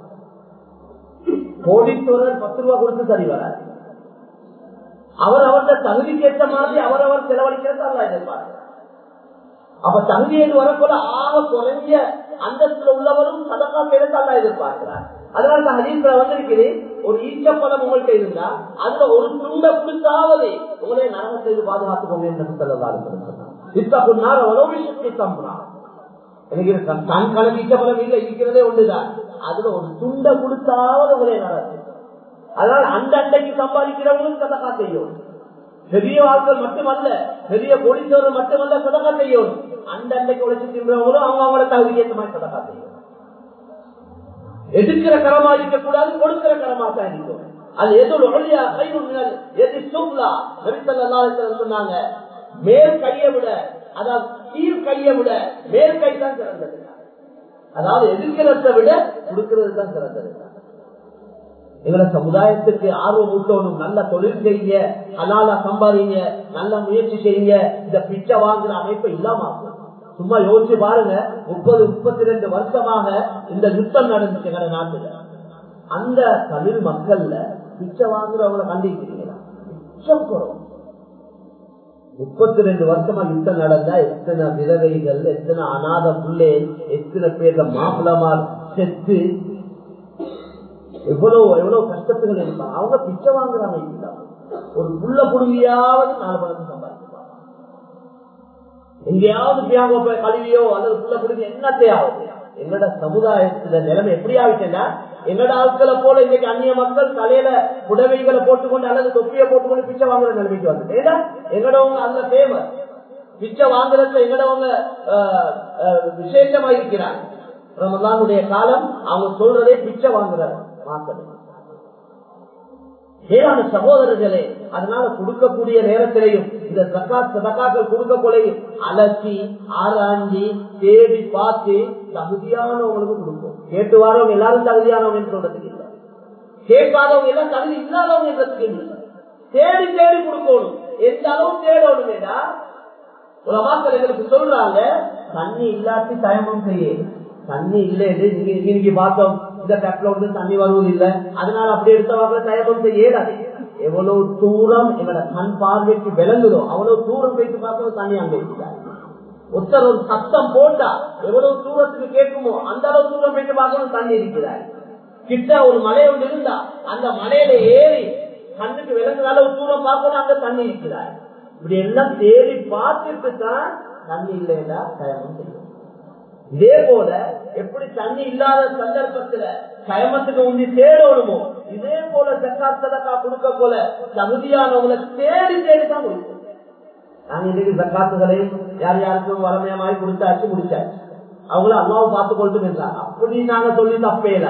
கோடீஸ்வரர் பத்து ரூபா கொடுத்து சரி வராது. அவர் அவருடைய தகுதிக்கேற்ற மாதிரி அவர் அவர் செலவழிக்கிறதா அல்ல எதிர்பார்க்க அப்ப தகுதியை வரப்போல ஆக குறைஞ்ச அந்தஸ்துல உள்ளவரும் சதக்கா செய்யறதா எதிர்பார்க்கிறார் அதனால நான் ஹதீஸ்ல வந்திருக்கிறேன் ஒரு ஈச்சப்பழம் உங்கள்கிட்ட இருந்தா அதுல ஒரு துண்ட கொடுத்தாவது உங்களே நரக செய்து பாதுகாத்துக்கோங்க என்று சொல்லலாம் இத்தகுன்னார உறவு சக்தி தம்புறான் எனக்கு தன் கணக்கு ஈச்சப்பழம் இல்ல இருக்கிறதே ஒண்ணுதான் அதுல ஒரு துண்ட கொடுத்தாவது உங்களே நரக அதனால அந்த அண்டைக்கு சம்பாதிக்கிறவங்களும் சதக்கா செய்யும். பெரிய ஆட்கள் மட்டுமல்ல பெரிய கோடீஸ்வரர் மட்டுமல்ல சதக்கா செய்யும். அந்த அண்டைக்கு உழைச்சு தின்றவங்களும் அவங்க அவங்களோட தகுதி ஏற்ற மாதிரி சதக்கா செய்யும். எடுக்கிற கரமா இருக்கக்கூடாது கொடுக்கிற கரமா தான் இருக்கும். அது எது ஒளியா கையுங்கள் எது சூப்லா? நெரிசல் சொன்னாங்க மேல் கையை விட அதாவது கீழ் கையை விட மேல் கை தான் சிறந்தது. அதாவது எதிர்க்கிறத விட கொடுக்கிறது தான் சிறந்தது. எங்களை சமுதாயத்துக்கு ஆர்வம் ஊட்டணும். நல்ல தொழில் செய்யுங்க அலாலா சம்பாதிங்க நல்ல முயற்சி செய்யுங்க இந்த பிச்சை வாங்குற அமைப்பை இல்லாம சும்மா யோசிச்சு பாருங்க. முப்பது முப்பத்தி ரெண்டு வருஷமாக இந்த யுத்தம் நடந்துச்சு எங்க நாட்டுல. அந்த தமிழ் மக்கள்ல பிச்சை வாங்குறவங்களை கண்டிக்கிறீங்களா? பிச்சம் குறவு முப்பத்தி ரெண்டு வருஷமா யுத்தம் நடந்தா எத்தனை விதவைகள் எத்தனை அநாத புள்ளே எத்தனை பேர்ல மாப்பிளமா செத்து எவ்வளவு எவ்வளவு கஷ்டத்துகள் இருப்பாங்க. அவங்க பிச்சை வாங்குறாங்க ஒரு புள்ள புடுங்கியாவது நாலு பணத்தை எங்கேயாவது தியாகம் போய் கழுவியோ அல்லது புள்ள குடிஞ்சு என்ன தேவை எங்களோட சமுதாயத்துல நிலைமை எப்படி ஆகிட்டேன்னா எங்கட ஆட்களை போல இன்னைக்கு அந்நிய மக்கள் தலையில புடவைகளை போட்டுக்கொண்டு அல்லது தொப்பியை போட்டுக்கொண்டு பிச்சை வாங்குற நிலைமைக்கு வந்து ஏன்னா எங்கடவங்க அந்த ஃபேமஸ் பிச்சை வாங்குறதுல எங்கடவங்க விசேஷமா இருக்கிறாங்க ரமலானுடைய காலம் அவங்க சொல்றதே பிச்சை வாங்குறாங்க மாத்தணும். மேலான சகோதரர்களே அதனால கொடுக்கக்கூடிய நேரத்திலையும் இந்த சக்காத் சதக்காக்கள் கொடுக்கக்கூடியும் அலசி ஆராய்ஞ்சி தேடி பார்த்து தகுதியானவங்களுக்கு கொடுப்போம் கேட்டு வாரவங்க எல்லாரும் தகுதியானவங்க சொல்றதுக்கு இல்லை கேட்காதவங்க எல்லாம் தகுதி இல்லாதவங்க என்றதுக்கு இல்லை தேடி தேடி கொடுக்கணும் எந்த அளவு தேடணுமேடா உலமாக்கள் எங்களுக்கு சொல்றாங்க தண்ணி இல்லாட்டி தயமும் செய்ய தண்ணி இல்லை இன்னைக்கு பார்த்தோம் இந்த டேப்ல வந்து தண்ணி வருவது இல்லை அதனால அப்படி எடுத்தவாங்க தயமம் செய்ய இயலாது எவ்வளவு தூரம் எங்களோட கண் பார்வைக்கு விளங்குதோ அவ்வளவு தூரம் போயிட்டு பார்த்தோம் தண்ணி அங்க இருக்கிறார் ஒருத்தர் ஒரு சத்தம் போட்டா எவ்வளவு தூரத்துக்கு கேட்குமோ அந்த அளவு தூரம் போயிட்டு பார்க்கணும் தண்ணி இருக்கிறார் கிட்ட ஒரு மலை ஒன்று இருந்தா அந்த மலையில ஏறி கண்ணுக்கு விளங்குற அளவு தூரம் பார்க்கணும் அங்க தண்ணி இருக்கிறார் இப்படி எல்லாம் தேடி பார்த்துட்டு தான் தண்ணி இல்லைன்னா கயமம் செய்யும் இதே போல எப்படி தண்ணி இல்லாத சந்தர்ப்பத்துல கயமத்துக்கு உண்டி தேடணுமோ இதே போல சக்காத் சதக்கா கொடுக்க போல தகுதியானவங்களை தேடி தேடி தான் கொடுக்கும் நாங்க இன்னைக்கு சக்காத்துகளை யார் யாருக்கும் வளமையா மாதிரி கொடுத்தாச்சு முடிச்சாச்சு. அவங்கள அம்மாவை பார்த்து கொண்டு இருந்தாங்க அப்படி நாங்க சொல்லி தப்பேல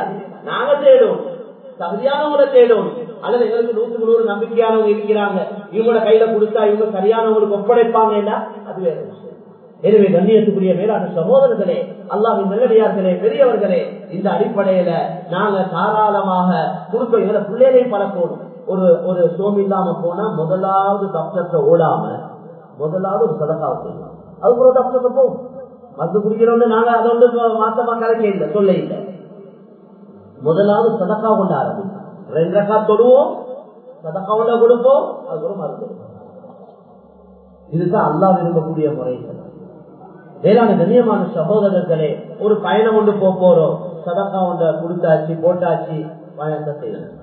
நாங்க தேடும் தகுதியானவங்களை தேடும் அல்லது எங்களுக்கு நூற்றுக்கு நூறு நம்பிக்கையானவங்க இருக்கிறாங்க. இவங்களோட கையில கொடுத்தா இவங்க சரியானவங்களுக்கு ஒப்படைப்பாங்க அது வேற விஷயம். எனவே கண்ணியத்துக்குரிய மேலான சகோதரர்களே அல்லாவின் நல்லடியார்களே பெரியவர்களே இந்த அடிப்படையில நாங்க தாராளமாக கொடுக்க எங்களை பிள்ளைகளையும் பழக்கணும் ஒரு ஒரு சோம் இல்லாம போனா முதலாவது டாக்டர்கிட்ட ஓடாம முதலாவது ஒரு சதக்காவை செய்யலாம் அது ஒரு டாக்டர்கிட்ட போகும் மருந்து குடிக்கிறோம் நாங்க அதை வந்து மாத்தமா கலைக்க இல்லை சொல்ல இல்லை. முதலாவது சதக்கா கொண்டு ஆரம்பிக்கும் ரெண்டு ரக்கா தொடுவோம் சதக்கா கொண்ட கொடுப்போம் அது மருந்து இதுதான் அல்லா விரும்பக்கூடிய முறைகள். வேளாண் கண்ணியமான சகோதரர்களே ஒரு பயணம் கொண்டு போக போறோம். சதக்கா ஒன்ற கொடுத்தாச்சு போட்டாச்சு பயணத்தை செய்யணும்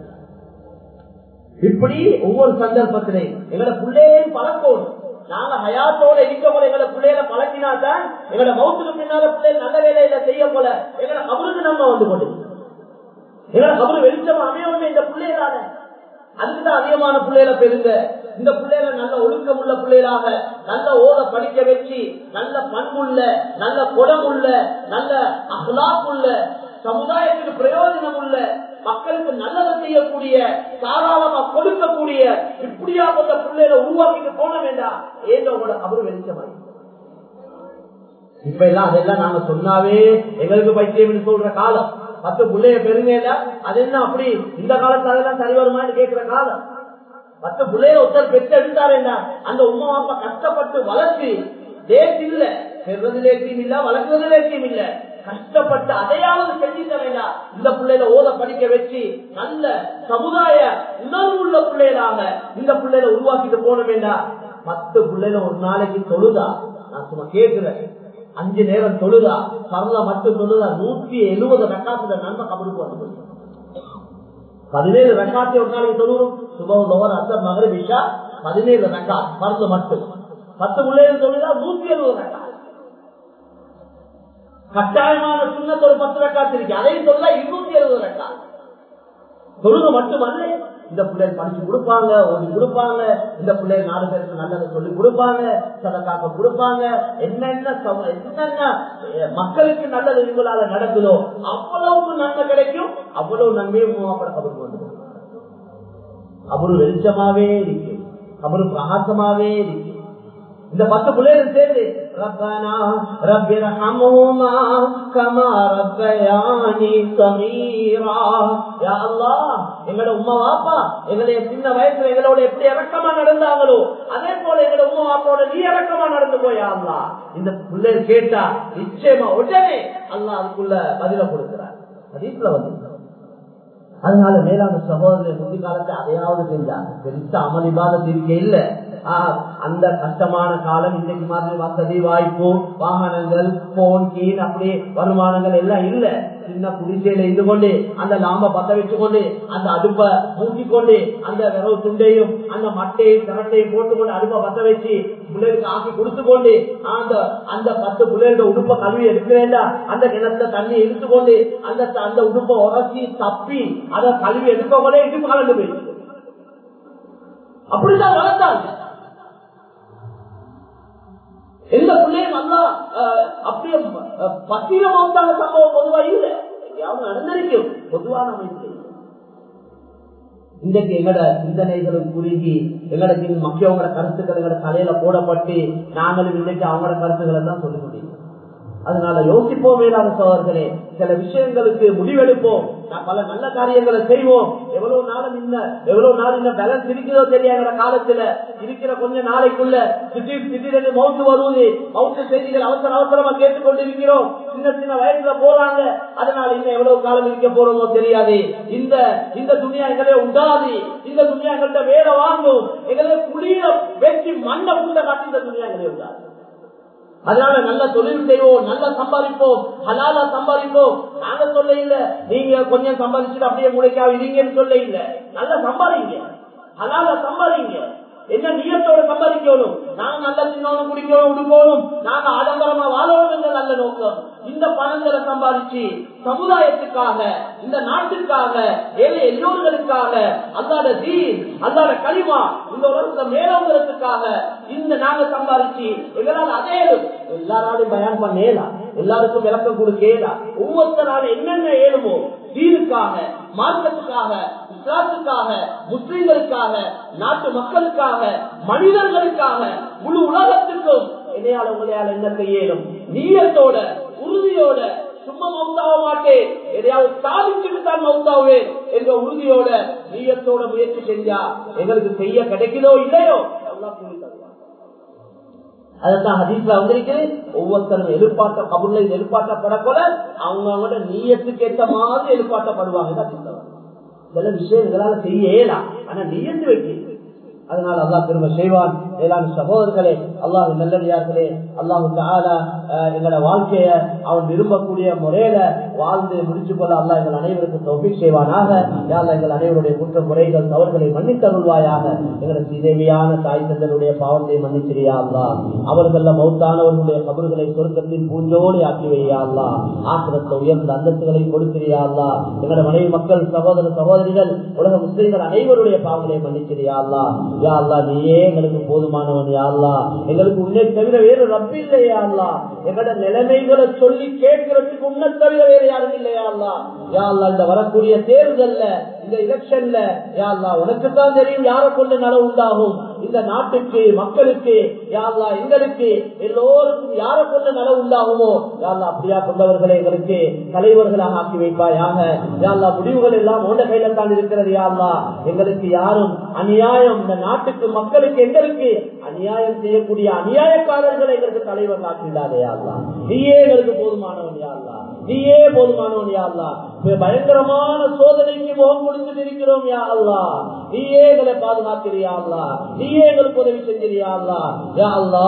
இப்படி ஒவ்வொரு சந்தர்ப்பத்திலையும் எங்களை பிள்ளையையும் பழக்கணும் நாங்க ஹயாத்தோட இருக்க போல எங்களை பிள்ளைகளை பழக்கினாதான் எங்களை மௌத்துக்கு பின்னால பிள்ளைகள் நல்ல வேலையில செய்ய போல எங்களை கபருக்கு நம்ம வந்து கொண்டு. எங்களை கபரு வெளிச்சம் அமையும் இந்த பிள்ளைகளால அந்த அதிகமான பிள்ளைகளை பெறுங்க இந்த பிள்ளைகளை நல்ல ஒழுக்கம் உள்ள பிள்ளைகளாக நல்ல ஓத படிக்க வச்சு நல்ல பண்புள்ள நல்ல குடமுள்ள நல்ல அகலாக்குள்ள சமுதாயத்துக்கு பிரயோஜனம் உள்ள மக்களுக்கு நல்லதை செய்யக்கூடிய தாராளமா கொடுக்கக்கூடிய இப்படியா பிள்ளைகளை உருவாக்கிட்டு போன வேண்டாம் ஏதோ உங்களோட அவரு வெளிச்சமாயி இப்ப எல்லாம் அதெல்லாம் நாங்க சொன்னாவே எங்களுக்கு பைத்தியம் சொல்ற காலம். பத்து பிள்ளைய பெருமையில அது என்ன அப்படி இந்த காலத்துல அதெல்லாம் சரி வருமானு கேட்கிற காலம்? பத்து பிள்ளைய ஒருத்தர் பெற்று எடுத்தாருன்னா அந்த உமா அப்பா கஷ்டப்பட்டு வளர்த்து லேட் இல்ல பெறுவது லேட்டியும் இல்ல வளர்க்கறது லேட்டியும் இல்ல. கஷ்டப்பட்டு அதையாவது செஞ்சுக்க வேண்டாம் இந்த பிள்ளையில ஓத படிக்க வச்சு நல்ல சமுதாய உணர்வு உள்ள பிள்ளைகளாக இந்த பிள்ளையில உருவாக்கிட்டு போன வேண்டாம் பத்து பிள்ளைல ஒரு நாளைக்கு தொழுதா? நான் சும்மா கேட்கிறேன். அஞ்சு நேரம் தொழுதா? பரல மட்டும் தொழுதா? நூத்தி எழுபது ரக்காத்துல நன்மை கபருக்கு வந்து பதினேழு ரக்காத்தை ஒரு நாளைக்கு தொழுகிறோம் சுபம் லோவர் அசர் மகர விஷா பதினேழு ரக்கா பரல மட்டும். பத்து பிள்ளைகள் தொழுதா? நூத்தி எழுபது ரக்கா கட்டாயமான சுண்ணத்து ஒரு பத்து ரக்காத்து இருக்கு. அதையும் சொல்ல இருநூத்தி எழுபது ரக்கா தொழுது மட்டுமல்ல. இந்த பிள்ளைகள் படிச்சு கொடுப்பாங்க ஓடி கொடுப்பாங்க இந்த பிள்ளைகள் நாலு பேருக்கு நல்லதை சொல்லி கொடுப்பாங்க சதக்காக்க கொடுப்பாங்க என்னென்ன என்னென்ன மக்களுக்கு நல்லது இவங்களால நடக்குதோ அவ்வளவுக்கு நன்மை கிடைக்கும் அவ்வளவு நன்மையும் அவருக்கு வந்து அவரு வெளிச்சமாவே இருக்கு. அவரு பிரகாசமாவே இருக்கு. இந்த பத்து பிள்ளைகள் சேர்ந்து ரப்பனா ரப்பிர ஹமோமா கமா ரப்பயானி சமீரா. யா அல்லாஹ் எங்களோட உம்மா வாப்பா எங்களுடைய சின்ன வயசுல எங்களோட எப்படி இறக்கமா நடந்தாங்களோ அதே போல எங்களோட உம்மா வாப்பாவோட நீ இறக்கமா நடந்து போயா அல்லா இந்த பிள்ளை கேட்டா நிச்சயமா உடனே அல்லா அதுக்குள்ள பதில கொடுக்கிறார். அதீப்ல வந்து அதனால மேலான சகோதரர் முந்தி காலத்தை அதையாவது செஞ்சாங்க. பெருசா அமளிபாத இருக்க இல்ல. அந்த கஷ்டமான காலம் இன்னைக்கு மாதிரி வசதி வாய்ப்பு வாகனங்கள் போன் கீன் அப்படி வருமானங்கள் எல்லாம் இல்ல. சின்ன குடிசையில இருந்து கொண்டு அந்த லாம்ப பத்த வச்சு கொண்டு அந்த அடுப்ப மூட்டிக்கொண்டு அந்த விரவு துண்டையும் அந்த மட்டையும் திரட்டையும் போட்டுக்கொண்டு அடுப்ப பத்த வச்சு பிள்ளைகளுக்கு ஆக்கி கொடுத்து கொண்டு அந்த அந்த பத்து பிள்ளைகளோட உடுப்ப கழுவி எடுக்க வேண்டாம். அந்த கிணத்துல தண்ணி எடுத்துக்கொண்டு அந்த அந்த உடுப்ப உரசி தப்பி அதை கழுவி எடுக்க கூட இடுப்பு கலந்து போயிடுச்சு. அப்படிதான் வளர்த்தாங்க. எந்த பிள்ளையும் நல்லா அப்படியே பத்திர மௌத்தான சம்பவம் பொதுவா இல்ல. எங்கேயாவது நடந்திருக்கும். பொதுவான அமைப்பு இன்றைக்கு எங்கட சிந்தனைகளும் குறுகி எங்களுக்கு மக்கள் அவங்களோட கருத்துக்கள் எங்களோட தலையில போடப்பட்டு நாங்களும் இன்னைக்கு அவங்களோட கருத்துக்களை தான் சொல்ல முடியும். அதனால யோசிப்போம் மேலான சோழர்களே சில விஷயங்களுக்கு முடிவெடுப்போம். பல நல்ல காரியங்களை செய்வோம். எவ்வளவு நாளும் இன்ன எவ்வளவு நாள் இன்னும் பேலன்ஸ் இருக்கிறதோ தெரியாத காலத்துல இருக்கிற கொஞ்ச நாளைக்குள்ள திடீர் திடீரென்று மவுத்து வருவது மவுத்து செய்திகள் அவசர அவசரமா கேட்டுக்கொண்டிருக்கிறோம். சின்ன சின்ன வயசுல போறாங்க. அதனால இன்னும் எவ்வளவு காலம் இருக்க போறோமோ தெரியாது. இந்த இந்த துணியா எங்களே உண்டாது. இந்த துணியா எங்கள்கிட்ட வேலை வாங்கும். எங்களை குளிர வெற்றி மண்ணை உள்ள காட்டி இந்த துணியா எங்களே உண்டாது. அதனால நல்ல தொழில் செய்வோம் நல்லா சம்பாதிப்போம் ஹலாலா சம்பாதிப்போம். நாங்க சொல்ல இல்ல. நீங்க கொஞ்சம் சம்பாதிச்சுட்டு அப்படியே முளைக்கா இருங்கன்னு சொல்ல இல்ல. நல்லா சம்பாதிங்க. ஹலாலா சம்பாதிங்க. என்ன நியத்தோட சம்பாதிக்கணும் நாங்க நல்ல தின்னோனும் குடிக்கணும் உடுக்கணும் நாங்க ஆடம்பரமா வாழணும் என்ற நல்ல நோக்கம். இந்த பணங்களை சம்பாதிச்சு சமுதாயத்துக்காக இந்த நாட்டுக்காக ஏழை எல்லோர்களுக்காக அல்லாத தீர் அல்லாத களிமா இந்த உலகத்துல மேலோங்கிறதுக்காக இந்த நாங்க சம்பாதிச்சு எங்களால் அதே எல்லாராலையும் பயன் பண்ணேலா? எல்லாருக்கும் விளக்கம் கொடுக்கேலா? ஒவ்வொருத்தரால என்னென்ன ஏழுமோ தீனுக்காக மார்க்கத்துக்காக இஸ்லாத்துக்காக முஸ்லிம்களுக்காக நாட்டு மக்களுக்காக மனிதர்களுக்காக முழு உலகத்துக்கும் என்னையால உங்களையால என்ன செய்யணும் நீயத்தோட உறுதியோட சும்மா மவுத்தாக மாட்டேன். எதையாவது சாதிச்சுட்டு தான் மவுத்தாவேன் என்ற உறுதியோட நீயத்தோட முயற்சி செஞ்சா எங்களுக்கு செய்ய கிடைக்குதோ இல்லையோ? அதுதான் ஹதீஸ்ல வந்திருக்கு. ஒவ்வொருத்தரும் எதிர்பார்த்த கபுல்ல எதிர்பார்க்கப்படக்கூட அவங்க அவங்களோட நீயத்துக்கு ஏற்ற மாதிரி எதிர்பார்க்கப்படுவாங்க. சில விஷயம் இதனால செய்யலாம். ஆனா நீயத்து வைக்கிறேன் அதனால அல்லாஹ் திரும்ப செய்வான். எல்லாம் சகோதரர்களே அல்லாஹ் நல்லடியார்களே அல்லாஹு தாலா எங்களோட வாழ்க்கைய அவன் விரும்பக்கூடிய முறையில வாழ்ந்து முடிச்சு கொள்ள அல்லாஹ் எங்கள் அனைவருக்கும் தொகை செய்வானாக. யாழ்லா எங்கள் அனைவருடைய குற்ற முறைகள் தவறுகளை மன்னித்தருள்வாயாக. எங்களுக்கு தேவையான தாய் தந்தருடைய பாவத்தை மன்னிச்சிரியா அல்லா அவர்கள மௌத்தானவர்களுடைய கபர்களை சொருக்கத்தில் பூஞ்சோடு ஆக்கி வையா அல்லா ஆசிரத்தை உயர்ந்த அந்தஸ்துகளை கொடுக்கிறியா அல்லா எங்களோட மனைவி மக்கள் சகோதர சகோதரிகள் உலக முஸ்லிம்கள் அனைவருடைய பாவங்களை மன்னிச்சிரியா அல்லா யா அல்லா நீயே எங்களுக்கு போதுமானவன் யா அல்லா. எங்களுக்கு உன்னை தவிர வேறு ரப்பு இல்லையா அல்லா. எங்களோட நிலைமைகளை சொல்லி கேட்கறதுக்கு உன்னை தவிர வேறு யாரும் இல்லையா அல்லா. இந்த வரக்கூடிய தேர்தல்ல இந்த எலெக்ஷன்ல யா உனக்குத்தான் தெரியும் யாரை கொண்டு நலம் உண்டாகும். இந்த நாட்டுக்கு மக்களுக்கு யாழ்லா எங்களுக்கு எல்லோருக்கும் யார கொண்டு நலம் உண்டாகுமோ? யாழ்லா அப்படியா கொண்டவர்களை எங்களுக்கு தலைவர்களாக ஆக்கி வைப்பாயாக. யாழ்லா முடிவுகள் எல்லாம் உண்ட கையில தான் இருக்கிறது யாழ்லா எங்களுக்கு யாரும் அநியாயம் இந்த நாட்டுக்கு மக்களுக்கு எங்களுக்கு அநியாயம் செய்யக்கூடிய அநியாயக்காரர்களை எங்களுக்கு தலைவர்களாக்கிடாதே ஆக்கிவிடாதே நீயே எங்களுக்கு போதுமானவன் யாழ்லா நீயே போதுமானவன் யாழ்லா பயங்கரமான சோதனைக்கு முகம் கொடுத்துட்டு இருக்கிறோம் யா அல்லா நீயே எங்களை பாதுகாக்கிறியா அல்லா நீயே எங்களுக்கு உதவி செஞ்சிரியா அல்லா யா அல்லா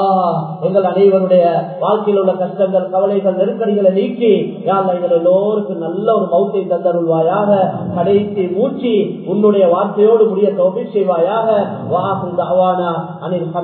எங்கள் அனைவருடைய வாழ்க்கையில் உள்ள கஷ்டங்கள் கவலைகள் நெருக்கடிகளை நீக்கி யா அல்லா எங்கள் எல்லோருக்கும் நல்ல ஒரு மௌத்தை தந்தருள்வாயாக. கடைசி மூச்சு உன்னுடைய வார்த்தையோடு முடிய தோப்பி செய்வாயாக. வாசல் அவானா அனில்